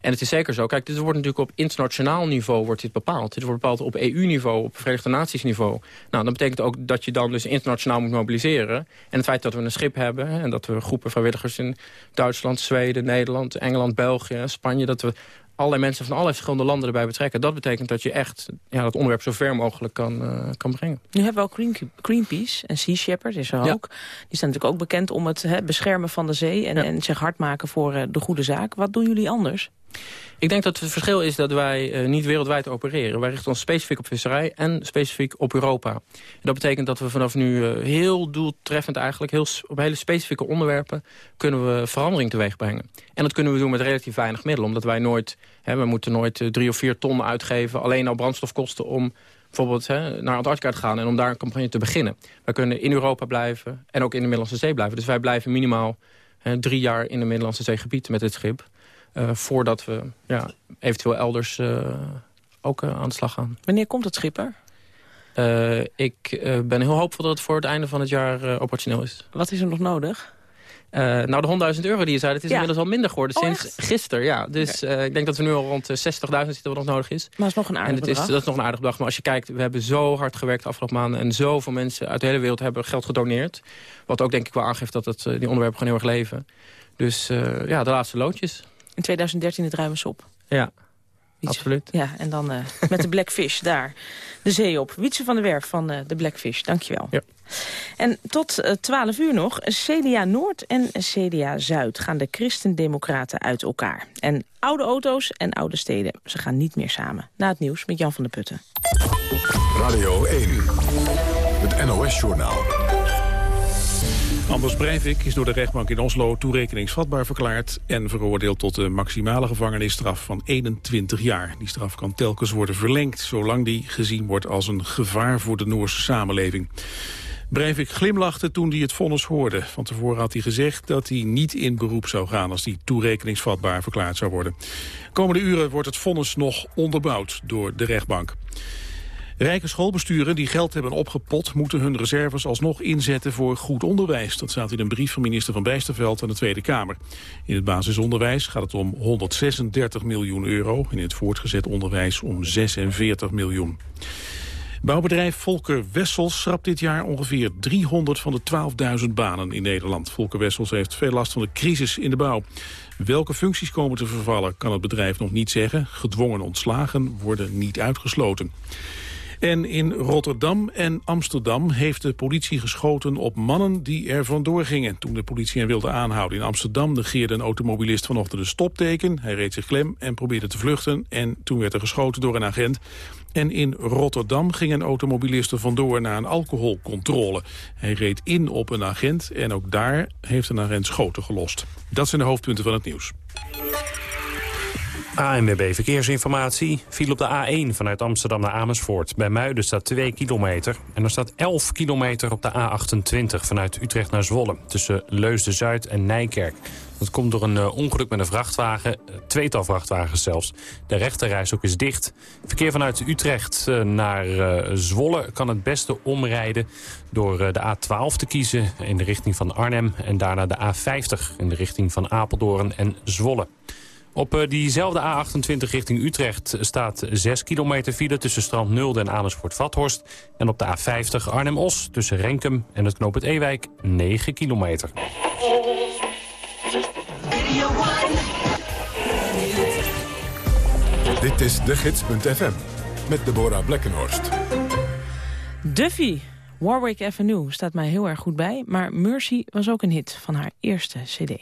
En het is zeker zo. Kijk, dit wordt natuurlijk op internationaal niveau wordt dit bepaald. Dit wordt bepaald op EU-niveau, op Verenigde Naties niveau. Nou, dat betekent ook dat je dan dus internationaal moet mobiliseren. En het feit dat we een schip hebben... en dat we groepen vrijwilligers in Duitsland, Zweden, Nederland... Engeland, België, Spanje... dat we allerlei mensen van allerlei verschillende landen erbij betrekken. Dat betekent dat je echt ja, dat onderwerp zo ver mogelijk kan, eh, kan brengen. Nu hebben we ook Green, Greenpeace en Sea Shepherd is er Ja. ook. Die staan natuurlijk ook bekend om het hè, beschermen van de zee... En, en zich hard maken voor eh, de goede zaak. Wat doen jullie anders? Ik denk dat het verschil is dat wij eh, niet wereldwijd opereren. Wij richten ons specifiek op visserij en specifiek op Europa. En dat betekent dat we vanaf nu eh, heel doeltreffend eigenlijk... Heel, op hele specifieke onderwerpen kunnen we verandering teweeg brengen. En dat kunnen we doen met relatief weinig middelen. Omdat wij nooit, hè, we moeten nooit eh, drie of vier ton uitgeven... alleen al brandstofkosten om bijvoorbeeld hè, naar Antarctica te gaan... en om daar een campagne te beginnen. Wij kunnen in Europa blijven en ook in de Middellandse Zee blijven. Dus wij blijven minimaal drie jaar in de Middellandse Zeegebied met dit schip... Eh, voordat we ja, eventueel elders eh, ook eh, aan de slag gaan. Wanneer komt het schipper? Ik ben heel hoopvol dat het voor het einde van het jaar operationeel is. Wat is er nog nodig? Nou, de 100.000 euro die je zei, dat is Ja. inmiddels al minder geworden Oh, sinds gisteren. Ja. Dus ik denk dat we nu al rond de 60.000 zitten wat nog nodig is. Maar het is nog een En aardig het is, dat is nog een aardig bedrag. Maar als je kijkt, we hebben zo hard gewerkt de afgelopen maanden... en zoveel mensen uit de hele wereld hebben geld gedoneerd. Wat ook denk ik wel aangeeft dat het, die onderwerpen gewoon heel erg leven. Dus ja, de laatste loodjes. In 2013 het ruime sop. Ja. Wietse- Absoluut. Ja, en dan eh, met de Blackfish daar de zee op. Wietse van der Werf van eh, de Blackfish, dankjewel. Ja. En tot eh, 12 uur nog, CDA Noord en CDA Zuid gaan de christendemocraten uit elkaar. En oude auto's en oude steden, ze gaan niet meer samen. Na het nieuws met Jan van der Putten. Radio 1, het NOS-journaal. Anders Breivik is door de rechtbank in Oslo toerekeningsvatbaar verklaard... en veroordeeld tot de maximale gevangenisstraf van 21 jaar. Die straf kan telkens worden verlengd... zolang die gezien wordt als een gevaar voor de Noorse samenleving. Breivik glimlachte toen hij het vonnis hoorde. Van tevoren had hij gezegd dat hij niet in beroep zou gaan... als hij toerekeningsvatbaar verklaard zou worden. Komende uren wordt het vonnis nog onderbouwd door de rechtbank. Rijke schoolbesturen die geld hebben opgepot... moeten hun reserves alsnog inzetten voor goed onderwijs. Dat staat in een brief van minister Van Bijsterveld aan de Tweede Kamer. In het basisonderwijs gaat het om 136 miljoen euro... in het voortgezet onderwijs om 46 miljoen. Bouwbedrijf Volker Wessels schrapt dit jaar ongeveer 300 van de 12.000 banen in Nederland. Volker Wessels heeft veel last van de crisis in de bouw. Welke functies komen te vervallen kan het bedrijf nog niet zeggen. Gedwongen ontslagen worden niet uitgesloten. En in Rotterdam en Amsterdam heeft de politie geschoten op mannen die er vandoor gingen. Toen de politie hen wilde aanhouden in Amsterdam negeerde een automobilist vanochtend een stopteken. Hij reed zich klem en probeerde te vluchten en toen werd er geschoten door een agent. En in Rotterdam ging een automobilist er vandoor naar een alcoholcontrole. Hij reed in op een agent en ook daar heeft een agent schoten gelost. Dat zijn de hoofdpunten van het nieuws. ANWB Verkeersinformatie viel op de A1 vanuit Amsterdam naar Amersfoort. Bij Muiden staat 2 kilometer. En er staat 11 kilometer op de A28 vanuit Utrecht naar Zwolle. Tussen Leusden-Zuid en Nijkerk. Dat komt door een eh, ongeluk met een vrachtwagen. eh, tweetal vrachtwagens zelfs. De rechterreis ook is dicht. Verkeer vanuit Utrecht eh, naar Zwolle kan het beste omrijden... door de A12 te kiezen in de richting van Arnhem. En daarna de A50 in de richting van Apeldoorn en Zwolle. Op eh, diezelfde A28 richting Utrecht staat 6 kilometer file... tussen Strand Nulde en Amersfoort-Vathorst. En op de A50 Arnhem-Os tussen Renkum en het knoop het Ewijk 9 kilometer. Dit is de gids.fm met Deborah Blekkenhorst. Duffy, Warwick Avenue, staat mij heel erg goed bij. Maar Mercy was ook een hit van haar eerste cd.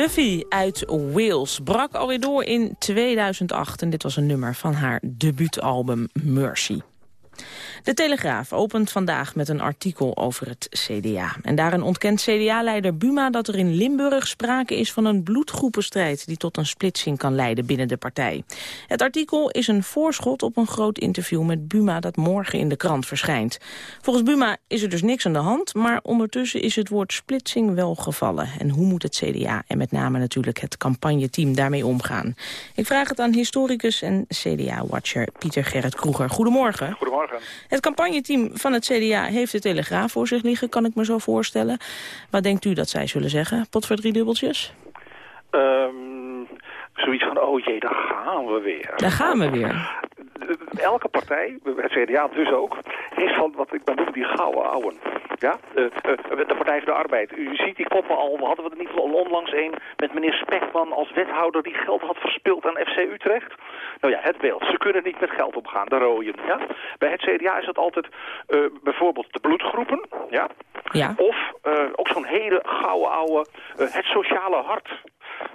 Duffy uit Wales brak alweer door in 2008 en dit was een nummer van haar debuutalbum Mercy. De Telegraaf opent vandaag met een artikel over het CDA. En daarin ontkent CDA-leider Buma dat er in Limburg sprake is van een bloedgroepenstrijd... die tot een splitsing kan leiden binnen de partij. Het artikel is een voorschot op een groot interview met Buma... dat morgen in de krant verschijnt. Volgens Buma is er dus niks aan de hand... maar ondertussen is het woord splitsing wel gevallen. En hoe moet het CDA en met name natuurlijk het campagneteam daarmee omgaan? Ik vraag het aan historicus en CDA-watcher Pieter Gerrit Kroeger. Goedemorgen. Goedemorgen. Het campagneteam van het CDA heeft de Telegraaf voor zich liggen, kan ik me zo voorstellen. Wat denkt u dat zij zullen zeggen? Pot voor drie dubbeltjes? Um, zoiets van, oh jee, daar gaan we weer. Daar gaan we weer. Elke partij, het CDA dus ook, heeft van wat ik dan noem die gouden ouwen. Ja? Uh, uh, de Partij voor de Arbeid. U ziet die koppen al, we hadden we er niet onlangs een met meneer Spekman als wethouder die geld had verspild aan FC Utrecht. Nou ja, het beeld. Ze kunnen niet met geld omgaan, de rooien. Ja? Bij het CDA is het altijd uh, bijvoorbeeld de bloedgroepen. Ja? Ja. Of ook zo'n hele gouden ouwe, het sociale hart.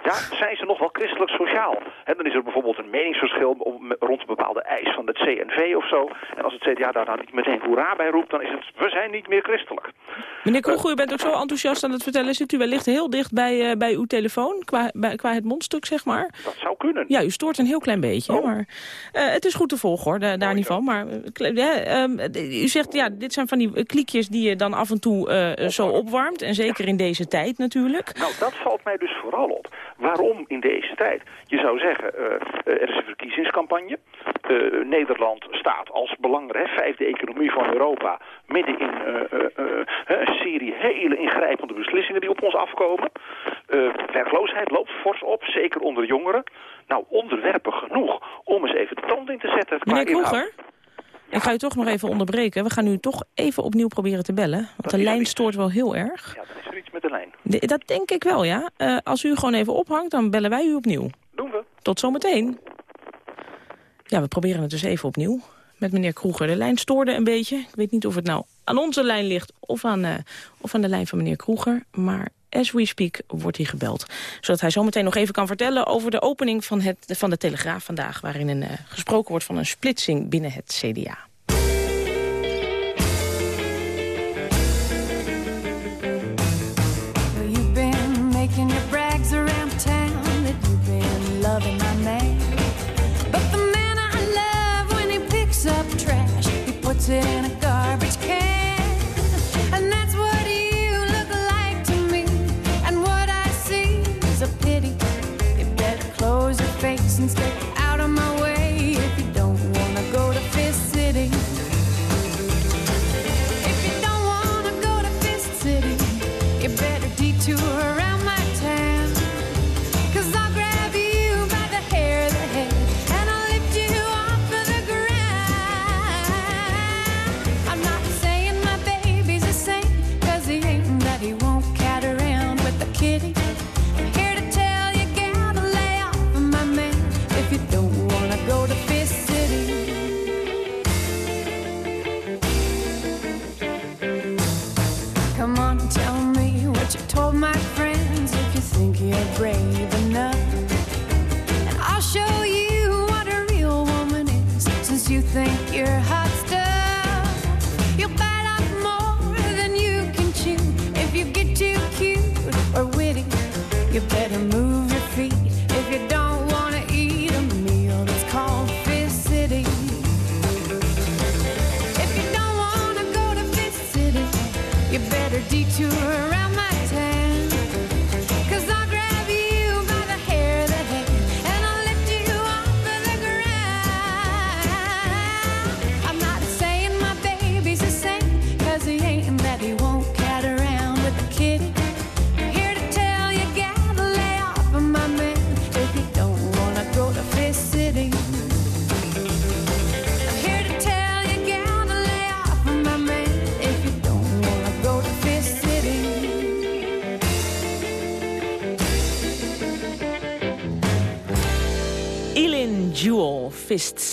Ja, zijn ze nog wel christelijk sociaal? He, dan is er bijvoorbeeld een meningsverschil rond een bepaalde eis van het CNV of zo. En als het CDA daar nou niet meteen hoera bij roept, dan is het, we zijn niet meer christelijk. Meneer Kroeger, u bent ook zo enthousiast aan het vertellen. Zit u wellicht heel dicht bij, uh, bij uw telefoon, qua, bij, qua het mondstuk, zeg maar? Dat zou kunnen. Ja, u stoort een heel klein beetje. Oh. Maar, uh, het is goed te volgen, hoor, daar, daar niet van. Maar uh, u zegt, ja, dit zijn van die kliekjes die je dan af en toe zo opwarmt. En zeker in deze tijd natuurlijk. Nou, dat valt mij dus vooral op. Waarom in deze tijd? Je zou zeggen, uh, er is een verkiezingscampagne. Uh, Nederland staat als belangrijke vijfde economie van Europa... midden in een serie hele ingrijpende beslissingen die op ons afkomen. werkloosheid loopt fors op, zeker onder jongeren. Nou, onderwerpen genoeg om eens even de tand in te zetten. Meneer Kroeger? Ik ga u toch nog even onderbreken. We gaan u toch even opnieuw proberen te bellen. Want dat de lijn stoort wel heel erg. Ja, dan is er iets met de lijn. De, dat denk ik wel, ja. Uh, als u gewoon even ophangt, dan bellen wij u opnieuw. Doen we. Tot zometeen. Ja, we proberen het dus even opnieuw. Met meneer Kroeger. De lijn stoorde een beetje. Ik weet niet of het nou aan onze lijn ligt of aan, uh, of aan de lijn van meneer Kroeger. Maar as we speak wordt hij gebeld. Zodat hij zometeen nog even kan vertellen over de opening van, het, van de Telegraaf vandaag. Waarin een, uh, gesproken wordt van een splitsing binnen het CDA.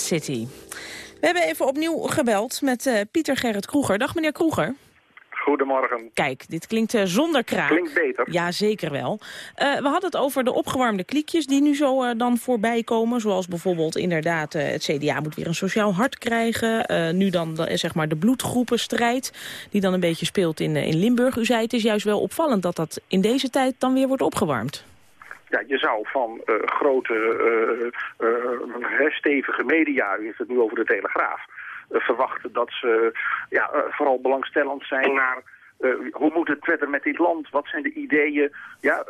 City. We hebben even opnieuw gebeld met uh, Pieter Gerrit Kroeger. Dag meneer Kroeger. Goedemorgen. Kijk, dit klinkt eh, zonder kraak. Klinkt beter. Ja, zeker wel. Eh, we hadden het over de opgewarmde kliekjes die nu zo eh, dan voorbij komen. Zoals bijvoorbeeld inderdaad eh, het CDA moet weer een sociaal hart krijgen. Eh, nu dan de, zeg maar de bloedgroepenstrijd die dan een beetje speelt in, eh, in Limburg. U zei het is juist wel opvallend dat dat in deze tijd dan weer wordt opgewarmd. Ja, je zou van eh, grote, eh, eh, stevige media, u heeft het nu over de Telegraaf, verwachten dat ze ja, vooral belangstellend zijn naar hoe moet het verder met dit land? Wat zijn de ideeën ja,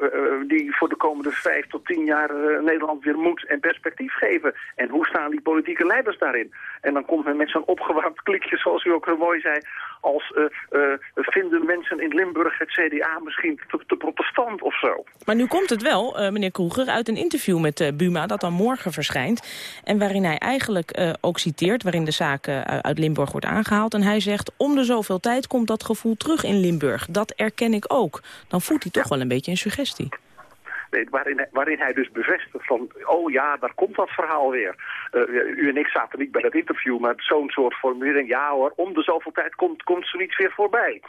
die voor de komende vijf tot tien jaar Nederland weer moed en perspectief geven? En hoe staan die politieke leiders daarin? En dan komt men met zo'n opgewarmd klikje, zoals u ook zo mooi zei, als eh, eh, vinden mensen in Limburg het CDA misschien te, te protestant of zo? Maar nu komt het wel, eh, meneer Kroeger, uit een interview met Buma... dat dan morgen verschijnt. En waarin hij eigenlijk ook citeert... waarin de zaak uit Limburg wordt aangehaald. En hij zegt, om de zoveel tijd komt dat gevoel terug in Limburg. Dat erken ik ook. Dan voelt hij toch wel een beetje een suggestie. Waarin, hij- waarin hij dus bevestigt van, oh ja, daar komt dat verhaal weer. Eh, u en ik zaten niet bij dat interview, maar zo'n soort formulering, ja hoor, om de zoveel tijd komt, komt zoiets weer voorbij.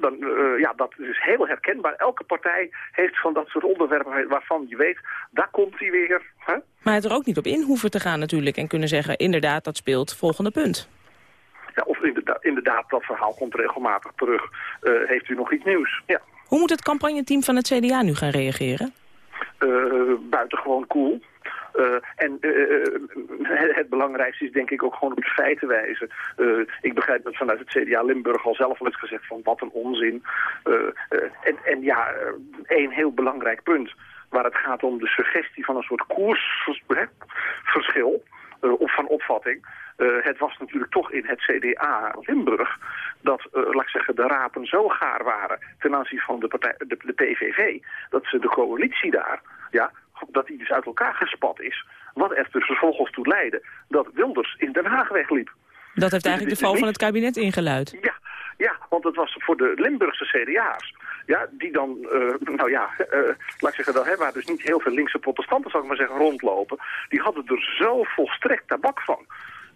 Dan, eh, ja, dat is heel herkenbaar. Elke partij heeft van dat soort onderwerpen waarvan je weet, daar komt hij weer. Hè? Maar het er ook niet op in hoeven te gaan natuurlijk. En kunnen zeggen, inderdaad, dat speelt. Volgende punt. Ja, of inderdaad, inderdaad, dat verhaal komt regelmatig terug. Eh, heeft u nog iets nieuws? Ja. Hoe moet het campagneteam van het CDA nu gaan reageren? eh, buitengewoon cool. Eh, en eh, het, belangrijkste is denk ik ook gewoon op de feiten wijzen. Ik begrijp dat vanuit het CDA Limburg al zelf wordt gezegd van wat een onzin. En, en ja, één heel belangrijk punt waar het gaat om de suggestie van een soort koersverschil of van opvatting. Eh, het was natuurlijk toch in het CDA Limburg dat, eh, laat ik zeggen, de rapen zo gaar waren ten aanzien van de, partij, de, de PVV, dat ze de coalitie daar, ja, dat die dus uit elkaar gespat is. Wat er dus vervolgens toe leidde dat Wilders in Den Haag wegliep. Dat heeft eigenlijk de val van het kabinet ingeluid. Ja, ja, want het was voor de Limburgse CDA's. Ja, die dan, eh, nou ja, laat ik zeggen, dat, hè, waar dus niet heel veel linkse protestanten, zal ik maar zeggen, rondlopen. Die hadden er zo volstrekt tabak van.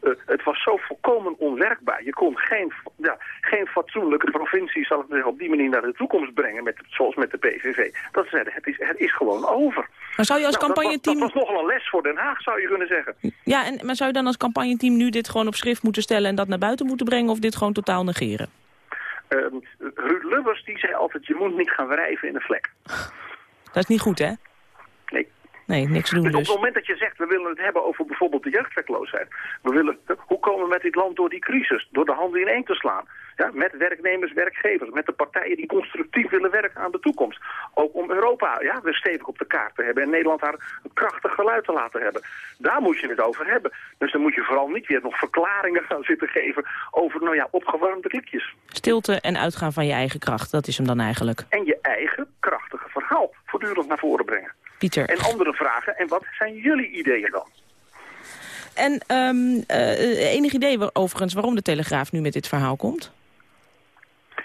Eh, het was zo volkomen onwerkbaar. Je kon geen, ja, geen fatsoenlijke provincie, zal ik zeggen, op die manier naar de toekomst brengen, met, zoals met de PVV. Dat zeiden, het is, het is gewoon over. Maar zou je als Nou, campagneteam... Dat was, nogal een les voor Den Haag, zou je kunnen zeggen. Ja, en, maar zou je dan als campagneteam nu dit gewoon op schrift moeten stellen... en dat naar buiten moeten brengen of dit gewoon totaal negeren? Ehm, Ruud Lubbers die zei altijd, je moet niet gaan wrijven in een vlek. Dat is niet goed, hè? Nee. Nee, niks doen Dus op dus. het moment dat je zegt, we willen het hebben over bijvoorbeeld de jeugdwerkloosheid. We willen, hoe komen we met dit land door die crisis? Door de handen in één te slaan. Ja, met werknemers, werkgevers, met de partijen die constructief willen werken aan de toekomst. Ook om Europa ja, weer stevig op de kaart te hebben en Nederland daar een krachtig geluid te laten hebben. Daar moet je het over hebben. Dus dan moet je vooral niet weer nog verklaringen gaan zitten geven over nou ja, opgewarmde klikjes. Stilte en uitgaan van je eigen kracht, dat is hem dan eigenlijk. En je eigen krachtige verhaal voortdurend naar voren brengen. Pieter. En andere vragen, en wat zijn jullie ideeën dan? En ehm, eh, enig idee overigens waarom de Telegraaf nu met dit verhaal komt?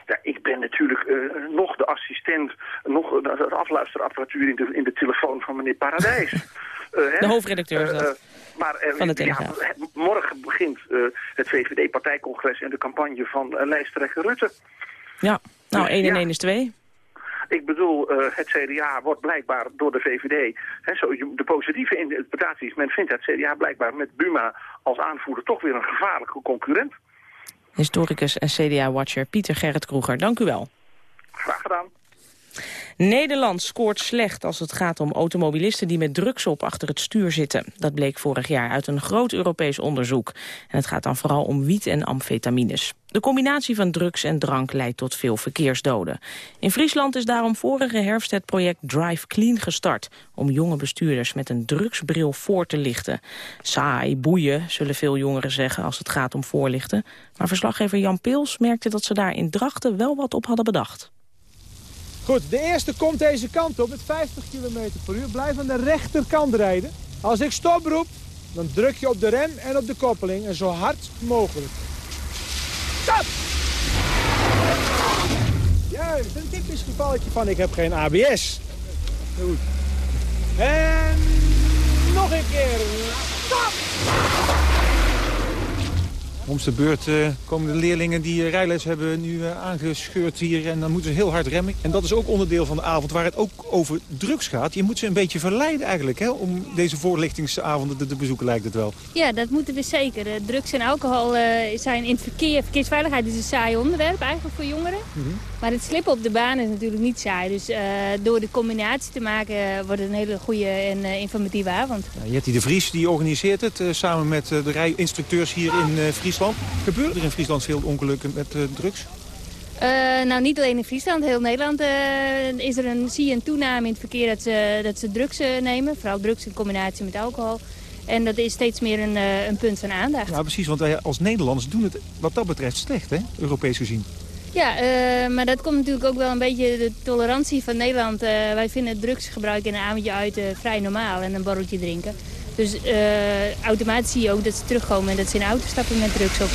Ja, ik ben natuurlijk eh, nog de assistent, nog de, afluisterapparatuur in de, in de telefoon van meneer Paradijs. Eh? De hoofdredacteur is dat. maar Van de Telegraaf. morgen begint het VVD-partijcongres en de campagne van lijsttrekker Rutte. Ja, nou, Dus, 1 en ja. 1 is 2. Ik bedoel, eh, het CDA wordt blijkbaar door de VVD... Hè, zo, de positieve interpretatie is, men vindt het CDA blijkbaar met Buma als aanvoerder toch weer een gevaarlijke concurrent. Historicus en CDA-watcher Pieter Gerrit Kroeger, dank u wel. Graag gedaan. Nederland scoort slecht als het gaat om automobilisten die met drugs op achter het stuur zitten. Dat bleek vorig jaar uit een groot Europees onderzoek. En het gaat dan vooral om wiet en amfetamines. De combinatie van drugs en drank leidt tot veel verkeersdoden. In Friesland is daarom vorige herfst het project Drive Clean gestart... om jonge bestuurders met een drugsbril voor te lichten. Saai, boeien, zullen veel jongeren zeggen als het gaat om voorlichten. Maar verslaggever Jan Peels merkte dat ze daar in Drachten wel wat op hadden bedacht. Goed, de eerste komt deze kant op met 50 km per uur. Blijf aan de rechterkant rijden. Als ik stop roep, dan druk je op de rem en op de koppeling en zo hard mogelijk. Stop! Juist, een typisch gevalletje van ik heb geen ABS. Goed. En nog een keer. Stop! Om de beurt eh, komen de leerlingen die eh, rijles hebben nu eh, aangescheurd hier. En dan moeten ze heel hard remmen. En dat is ook onderdeel van de avond waar het ook over drugs gaat. Je moet ze een beetje verleiden eigenlijk hè, om deze voorlichtingsavonden te, te bezoeken lijkt het wel. Ja, dat moeten we zeker. Drugs en alcohol zijn in het verkeer. Verkeersveiligheid is een saai onderwerp eigenlijk voor jongeren. Maar het slippen op de baan is natuurlijk niet saai. Dus door de combinatie te maken wordt het een hele goede en informatieve avond. Ja, Jetty de Vries die organiseert het samen met de rijinstructeurs hier in eh, Friesland. Gebeuren er in Friesland veel ongelukken met eh, drugs? Eh, nou, niet alleen in Friesland. Heel Nederland eh, is er een, zie je een toename in het verkeer dat ze, dat ze drugs nemen. Vooral drugs in combinatie met alcohol. En dat is steeds meer een, een punt van aandacht. Ja, precies, want wij als Nederlanders doen het wat dat betreft slecht, hè, Europees gezien. Ja, maar dat komt natuurlijk ook wel een beetje de tolerantie van Nederland. Wij vinden drugsgebruik in een avondje uit vrij normaal en een borreltje drinken. Dus eh, automatisch zie je ook dat ze terugkomen en dat ze in de auto stappen met drugs op.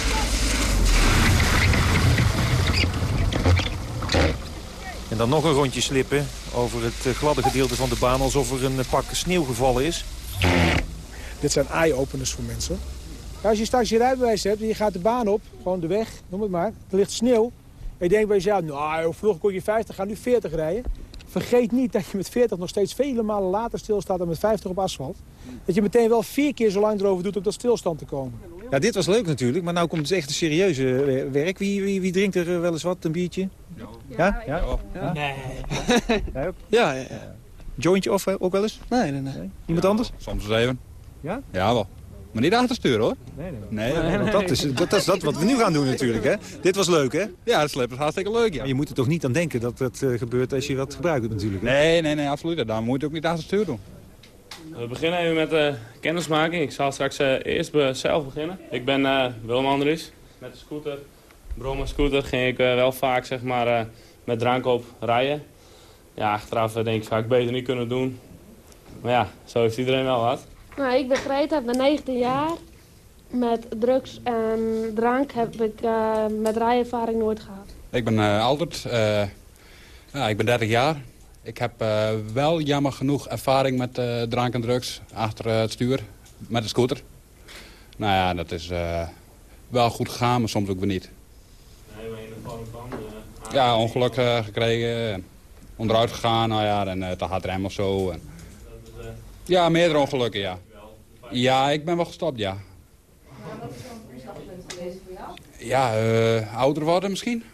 En dan nog een rondje slippen over het eh, gladde gedeelte van de baan... alsof er een eh, pak sneeuw gevallen is. Dit zijn eye-openers voor mensen. Als je straks je rijbewijs hebt en je gaat de baan op, gewoon de weg, noem het maar. Er ligt sneeuw. En je denkt bij jezelf, nou, vroeger kon je 50, ga nu 40 rijden. Vergeet niet dat je met 40 nog steeds vele malen later stilstaat dan met 50 op asfalt. Dat je meteen wel vier keer zo lang erover doet om tot stilstand te komen. Ja, dit was leuk natuurlijk, maar nu komt het echt een serieuze werk. Wie, wie, wie drinkt er eh, wel eens wat, een biertje? Ja? Ja? ja? Nee. Ja, ja. Jointje of eh, ook wel eens? Nee, nee, nee. Iemand anders? Soms eens even. Ja? Ja, wel. Maar niet achter sturen, hoor. Nee, nee. Nee, want dat, is, dat, dat is dat wat we nu gaan doen natuurlijk, hè? Dit was leuk, hè? Ja, dat is hartstikke leuk, ja. Maar je moet er toch niet aan denken dat dat eh, gebeurt als je wat gebruikt natuurlijk, hè? Nee, nee, nee, absoluut. Daar moet je ook niet achter stuur doen. We beginnen even met de kennismaking. Ik zal straks eh, eerst be- zelf beginnen. Ik ben eh, Willem Andries. Met de scooter, brommer scooter, ging ik eh, wel vaak zeg maar, eh, met drank op rijden. Ja, achteraf eh, denk ik vaak beter niet kunnen doen. Maar ja, zo heeft iedereen wel wat. Nou, ik ben Greta, ik ben 19 jaar. Met drugs en drank heb ik eh, met rijervaring nooit gehad. Ik ben eh Aldert. eh, ja, ik ben 30 jaar. Ik heb eh, wel jammer genoeg ervaring met eh, drank en drugs achter het stuur. Met de scooter. Nou ja, dat is eh, wel goed gegaan, maar soms ook weer niet. Nee, maar in de vorm van... Ja, ongeluk eh, gekregen. en Onderuit gegaan, nou ja, en eh, te hard remmen of zo. En... Ja, meerdere ongelukken, ja. Ja, ik ben wel gestopt, ja. Ja, eh, ouder worden misschien.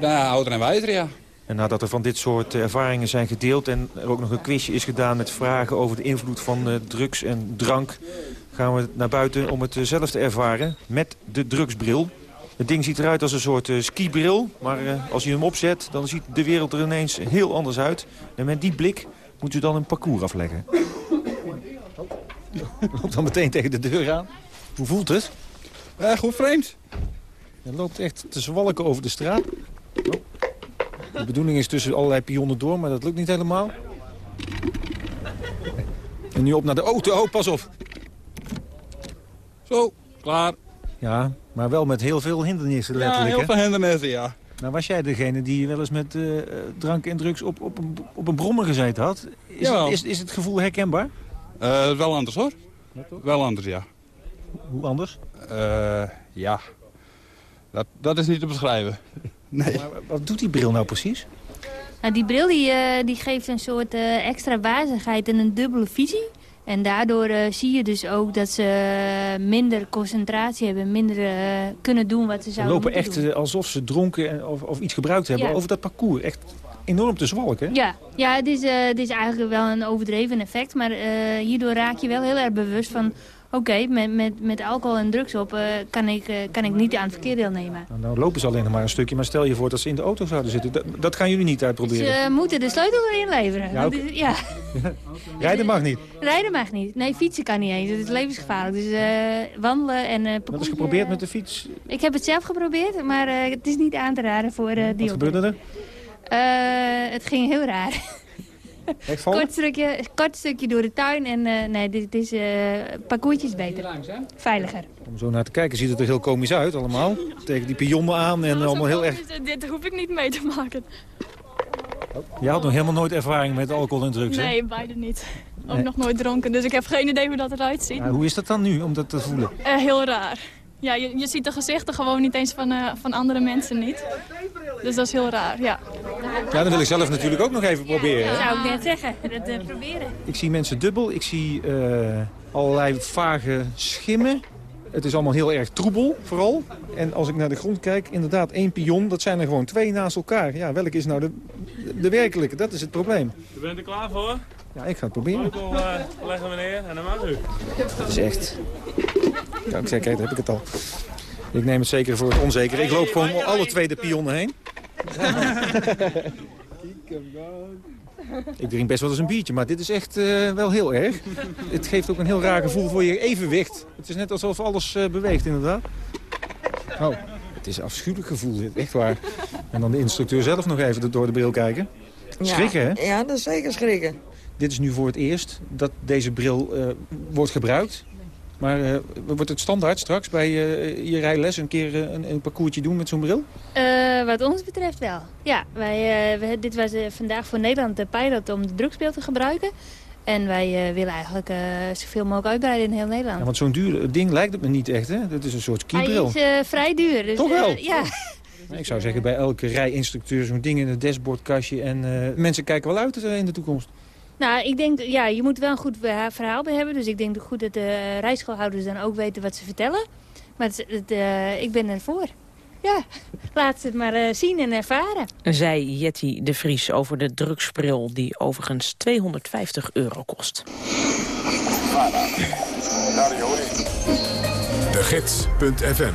Ja, ouder en wijzer, ja. En nadat er van dit soort eh, ervaringen zijn gedeeld... en er ook nog een quizje is gedaan met vragen over de invloed van eh, drugs en drank... gaan we naar buiten om het zelf te ervaren met de drugsbril. Het ding ziet eruit als een soort eh, skibril, maar eh, als je hem opzet... dan ziet de wereld er ineens heel anders uit. En met die blik moet u dan een parcours afleggen. Loopt dan meteen tegen de deur aan. Hoe voelt het? Ja, goed vreemd. Het loopt echt te zwalken over de straat. Oh. De bedoeling is tussen allerlei pionnen door, maar dat lukt niet helemaal. En nu op naar de auto. Oh, pas op. Zo, klaar. Ja, maar wel met heel veel hindernissen Ja, letterlijk, heel hè? veel hindernissen, ja. Nou, was jij degene die wel eens met eh, eh, drank en drugs op, op, een, op een brommer gezeten had? Is, Jawel. het, is, is het gevoel herkenbaar? Eh, wel anders, hoor. Wel anders, ja. Hoe anders? Eh, ja. Dat, dat is niet te beschrijven. Nee. Wat doet die bril nou precies? Nou, die bril die, eh, die geeft een soort eh, extra wazigheid en een dubbele visie. En daardoor eh, zie je dus ook dat ze minder concentratie hebben, minder kunnen doen wat ze Ze zouden lopen moeten echt doen. alsof ze dronken en- of, of iets gebruikt hebben Ja. over dat parcours. Echt enorm te zwalken. hè? Ja, ja het, is, eh, het is eigenlijk wel een overdreven effect. Maar eh, hierdoor raak je wel heel erg bewust van... oké, met, met, met alcohol en drugs op eh, kan, ik, kan ik niet aan het verkeer deelnemen. Nou, nou lopen ze alleen nog maar een stukje, maar stel je voor dat ze in de auto zouden zitten. Dat, dat gaan jullie niet uitproberen. Ze moeten de sleutel erin leveren. Ja, ja. Rijden mag niet. Rijden mag niet. Nee, fietsen kan niet eens. Het is levensgevaarlijk. Dus wandelen en uh, Dat is geprobeerd met de fiets. Ik heb het zelf geprobeerd, maar het is niet aan te raden voor die Wat gebeurde er? Eh, het ging heel raar. Kort stukje, kort stukje door de tuin en eh, nee, dit is uh, parcoursje is beter. Veiliger. Om zo naar te kijken ziet het er heel komisch uit allemaal. Tegen die pionnen aan en allemaal heel erg... Dit hoef ik niet mee te maken. Je had nog helemaal nooit ervaring met alcohol en drugs, hè? Nee, beide niet. Ook Nee. nog nooit dronken, dus ik heb geen idee hoe dat eruit ziet. Hoe is dat dan nu, om dat te voelen? Eh, heel raar. Ja, je, je ziet de gezichten gewoon niet eens van, eh, van andere mensen niet. Dus dat is heel raar, ja. Ja, dan wil ik zelf natuurlijk ook nog even proberen. hè? Zou ik net zeggen, dat eh, proberen. Ik zie mensen dubbel. Ik zie eh, allerlei vage schimmen. Het is allemaal heel erg troebel, vooral. En als ik naar de grond kijk, inderdaad, één pion, dat zijn er gewoon twee naast elkaar. Ja, welke is nou de, de werkelijke? Dat is het probleem. U bent er klaar voor? Ja, ik ga het proberen. Eh, leggen we neer en dan mag u. Dat is echt... Ja, ik zeg, kijk, daar heb ik het al. Ik neem het zeker voor het onzeker. Ik loop gewoon alle twee de pionnen heen. Ik drink best wel eens een biertje, maar dit is echt eh, wel heel erg. Het geeft ook een heel raar gevoel voor je evenwicht. Het is net alsof alles eh, beweegt, inderdaad. Oh, het is een afschuwelijk gevoel, dit, echt waar. En dan de instructeur zelf nog even door de bril kijken. Schrikken, hè? Ja, dat is zeker schrikken. Dit is nu voor het eerst dat deze bril eh, wordt gebruikt. Maar eh, wordt het standaard straks bij eh, je rijles een keer een, een parcoursje doen met zo'n bril? Wat ons betreft wel. Ja, wij, we, dit was vandaag voor Nederland de pilot om de drugsbeeld te gebruiken. En wij willen eigenlijk eh, zoveel mogelijk uitbreiden in heel Nederland. Ja, want zo'n duur ding lijkt het me niet echt, hè? Dat is een soort Hij skibril. is vrij duur. Dus, Toch wel? Ik zou zeggen, bij elke rijinstructeur zo'n ding in het dashboardkastje. En mensen kijken wel uit in de toekomst. Nou, ik denk, ja, je moet wel een goed verhaal bij hebben. Dus ik denk goed dat de rijschoolhouders dan ook weten wat ze vertellen. Maar het, het, eh, ik ben ervoor. Ja, laat ze het maar eh, zien en ervaren. Zei Jetty de Vries over de drugsbril die overigens 250 euro kost. De Gids.fm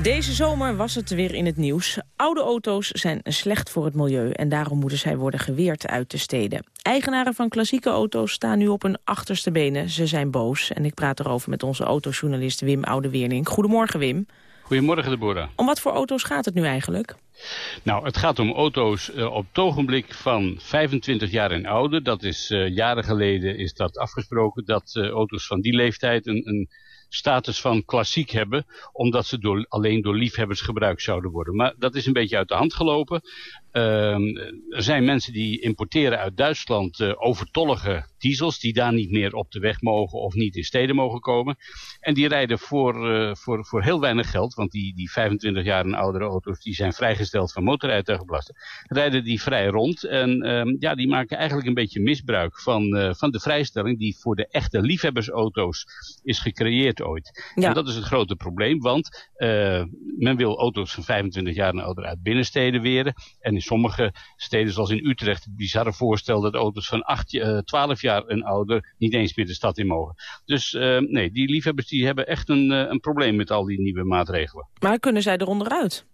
Deze zomer was het weer in het nieuws. Oude auto's zijn slecht voor het milieu en daarom moeten zij worden geweerd uit de steden. Eigenaren van klassieke auto's staan nu op hun achterste benen. Ze zijn boos en ik praat erover met onze autojournalist Wim Oudeweerling. Goedemorgen Wim. Goedemorgen, Deborah. Om wat voor auto's gaat het nu eigenlijk? Nou, het gaat om auto's eh, op het ogenblik van 25 jaar en ouder. Dat is eh, jaren geleden is dat afgesproken dat eh, auto's van die leeftijd een, een status van klassiek hebben, omdat ze door, alleen door liefhebbers gebruikt zouden worden. Maar dat is een beetje uit de hand gelopen. Ehm, er zijn mensen die importeren uit Duitsland eh, overtollige diesels die daar niet meer op de weg mogen of niet in steden mogen komen. En die rijden voor, eh, voor, voor heel weinig geld, want die, die 25 jaar en oudere auto's die zijn vrijgesteld van motorrijtuigenbelasting, rijden die vrij rond. En ehm, ja, die maken eigenlijk een beetje misbruik van, eh, van de vrijstelling die voor de echte liefhebbersauto's is gecreëerd ooit. En dat is het grote probleem, want eh, men wil auto's van 25 jaar en ouder uit binnensteden weren. En in sommige steden, zoals in Utrecht, het bizarre voorstel dat auto's van 8, eh, 12 jaar en ouder niet eens meer de stad in mogen. Dus eh, nee, die liefhebbers die hebben echt een, eh, een probleem met al die nieuwe maatregelen. Maar kunnen zij eronder uit?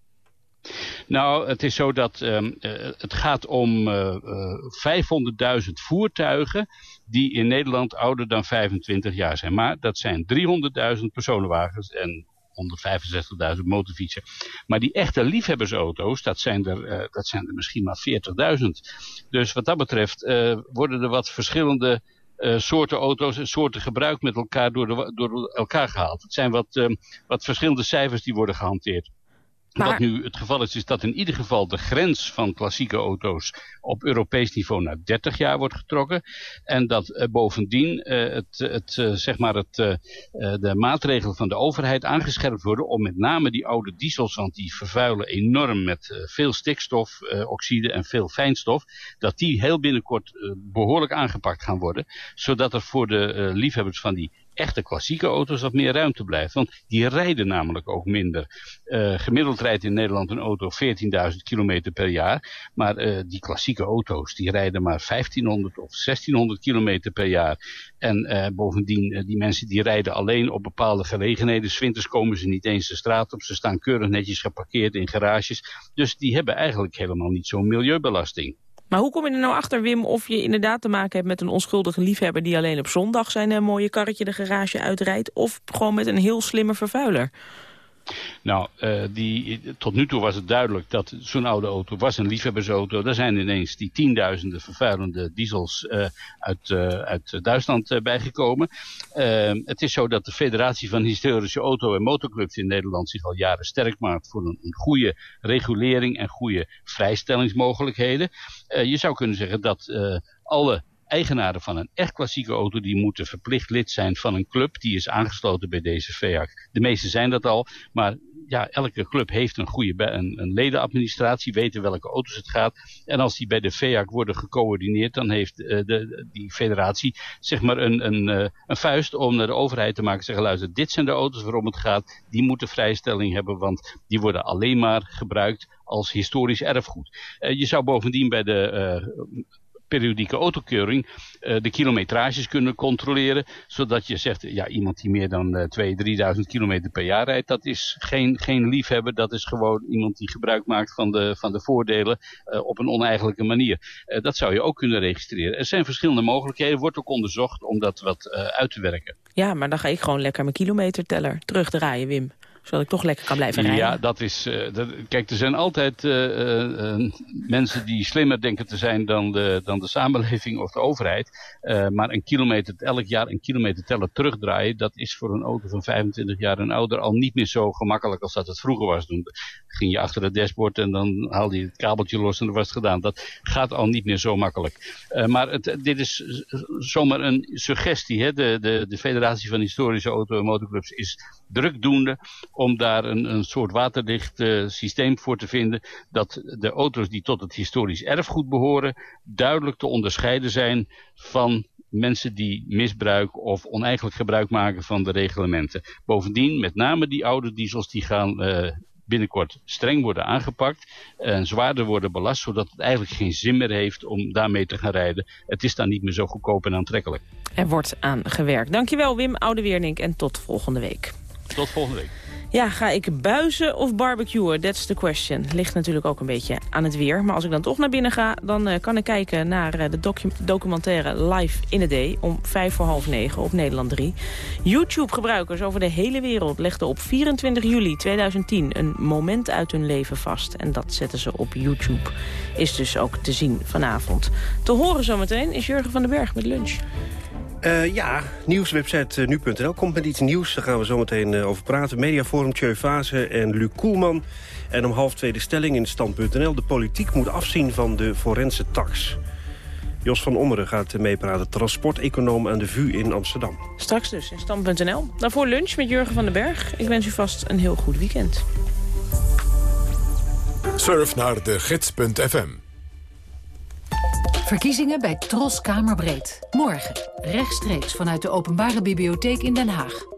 Nou, het is zo dat ehm, eh, het gaat om eh, eh, 500.000 voertuigen die in Nederland ouder dan 25 jaar zijn. Maar dat zijn 300.000 personenwagens en 165.000 motorfietsen. Maar die echte liefhebbersauto's, dat zijn er, eh, dat zijn er misschien maar 40.000. Dus wat dat betreft eh, worden er wat verschillende eh, soorten auto's en soorten gebruik met elkaar door, door elkaar gehaald. Het zijn wat, ehm, wat verschillende cijfers die worden gehanteerd. Wat nu het geval is, is dat in ieder geval de grens van klassieke auto's op Europees niveau naar 30 jaar wordt getrokken. En dat eh, bovendien eh, het, het, eh, zeg maar het, de maatregelen van de overheid aangescherpt worden om met name die oude diesels, want die vervuilen enorm met veel stikstofoxide en veel fijnstof, dat die heel binnenkort eh, behoorlijk aangepakt gaan worden. Zodat er voor de liefhebbers van die echte klassieke auto's wat meer ruimte blijft. Want die rijden namelijk ook minder. Eh, gemiddeld rijdt in Nederland een auto 14.000 kilometer per jaar. Maar eh, die klassieke auto's die rijden maar 1500 of 1600 kilometer per jaar. En eh, bovendien, die mensen die rijden alleen op bepaalde gelegenheden. 's Winters komen ze niet eens de straat op. Ze staan keurig netjes geparkeerd in garages. Dus die hebben eigenlijk helemaal niet zo'n milieubelasting. Maar hoe kom je er nou achter, Wim, of je inderdaad te maken hebt met een onschuldige liefhebber... die alleen op zondag zijn een mooie karretje de garage uitrijdt... of gewoon met een heel slimme vervuiler? Nou, uh, die, tot nu toe was het duidelijk dat zo'n oude auto was een liefhebbersauto. Er zijn ineens die tienduizenden vervuilende diesels uh, uit, uh, uit Duitsland bijgekomen. het is zo dat de Federatie van Historische Auto- en Motorclubs in Nederland zich al jaren sterk maakt voor een, een goede regulering en goede vrijstellingsmogelijkheden. je zou kunnen zeggen dat alle eigenaren van een echt klassieke auto, die moeten verplicht lid zijn van een club die is aangesloten bij deze FEAC. De meeste zijn dat al, maar ja, elke club heeft een goede een, ledenadministratie, weten welke auto's het gaat. En als die bij de FEAC worden gecoördineerd, dan heeft eh, de, die federatie zeg maar een, een, eh, een vuist om naar de overheid te maken. Zeggen, luister, dit zijn de auto's waarom het gaat. Die moeten vrijstelling hebben, want die worden alleen maar gebruikt als historisch erfgoed. Eh, je zou bovendien bij de periodieke autokeuring eh, de kilometrages kunnen controleren. Zodat je zegt, ja, iemand die meer dan eh 2.000, 3.000 kilometer per jaar rijdt, dat is geen, geen liefhebber. Dat is gewoon iemand die gebruik maakt van de, van de voordelen eh, op een oneigenlijke manier. Eh, dat zou je ook kunnen registreren. Er zijn verschillende mogelijkheden, wordt ook onderzocht om dat wat uit te werken. Ja, maar dan ga ik gewoon lekker mijn kilometerteller terugdraaien, Wim. Zodat ik toch lekker kan blijven rijden. Ja, dat is. eh, dat, kijk, er zijn altijd eh, eh, mensen die slimmer denken te zijn dan de, dan de samenleving of de overheid. Maar een kilometer, elk jaar een kilometer teller terugdraaien, dat is voor een auto van 25 jaar en ouder al niet meer zo gemakkelijk als dat het vroeger was. Toen ging je achter het dashboard en dan haalde je het kabeltje los en dan was het gedaan. Dat gaat al niet meer zo makkelijk. Maar het, dit is zomaar een suggestie. Hè? De, de, de Federatie van Historische Auto- en Motorclubs is drukdoende om daar een, een soort waterdicht eh, systeem voor te vinden. Dat de auto's die tot het historisch erfgoed behoren duidelijk te onderscheiden zijn van mensen die misbruik of oneigenlijk gebruik maken van de reglementen. Bovendien, met name die oude diesels, die gaan eh, binnenkort streng worden aangepakt en zwaarder worden belast, zodat het eigenlijk geen zin meer heeft om daarmee te gaan rijden. Het is dan niet meer zo goedkoop en aantrekkelijk. Er wordt aan gewerkt. Dankjewel Wim Oudeweernink en tot volgende week. Tot volgende week. Ja, ga ik buizen of barbecuen? That's the question. Ligt natuurlijk ook een beetje aan het weer. Maar als ik dan toch naar binnen ga, dan eh, kan ik kijken naar eh, de docu- documentaire Live in a Day... om vijf voor half negen op Nederland 3. YouTube-gebruikers over de hele wereld legden op 24 juli 2010... een moment uit hun leven vast. En dat zetten ze op YouTube. Is dus ook te zien vanavond. Te horen zometeen is Jurgen van den Berg met lunch. Eh, ja, nieuwswebsite eh, nu.nl komt met iets nieuws. Daar gaan we zo meteen eh, over praten. Mediaforum, Tjeu Fase en Luc Koelman. En om half twee de stelling in stand.nl. De politiek moet afzien van de forense tax. Jos van Ommeren gaat meepraten. Transporteconoom aan de VU in Amsterdam. Straks dus in stand.nl. Daarvoor lunch met Jurgen van den Berg. Ik wens u vast een heel goed weekend. Surf naar de gids.fm. Verkiezingen bij Tros Kamerbreed. Morgen, rechtstreeks vanuit de Openbare Bibliotheek in Den Haag.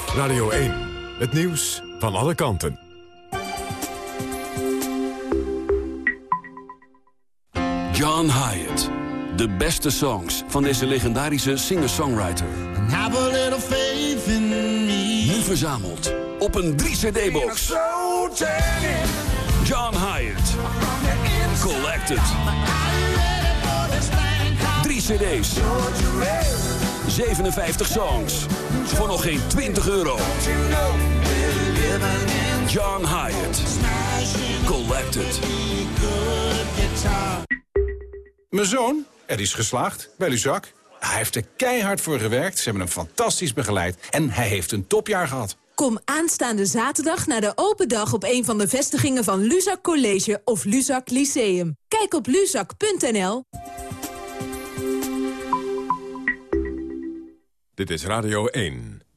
Radio 1. Het nieuws van alle kanten. John Hyatt. De beste songs van deze legendarische singer-songwriter. Have a little faith in me. Nu verzameld op een 3-cd-box. John Hyatt. Collected. 3 cd's. 57 songs. Voor nog geen 20 euro. John Hyatt. Collected. Mijn zoon, er is geslaagd bij Luzak. Hij heeft er keihard voor gewerkt. Ze hebben hem fantastisch begeleid. En hij heeft een topjaar gehad. Kom aanstaande zaterdag naar de open dag op een van de vestigingen van Luzak College of Luzak Lyceum. Kijk op luzak.nl. Dit is Radio 1.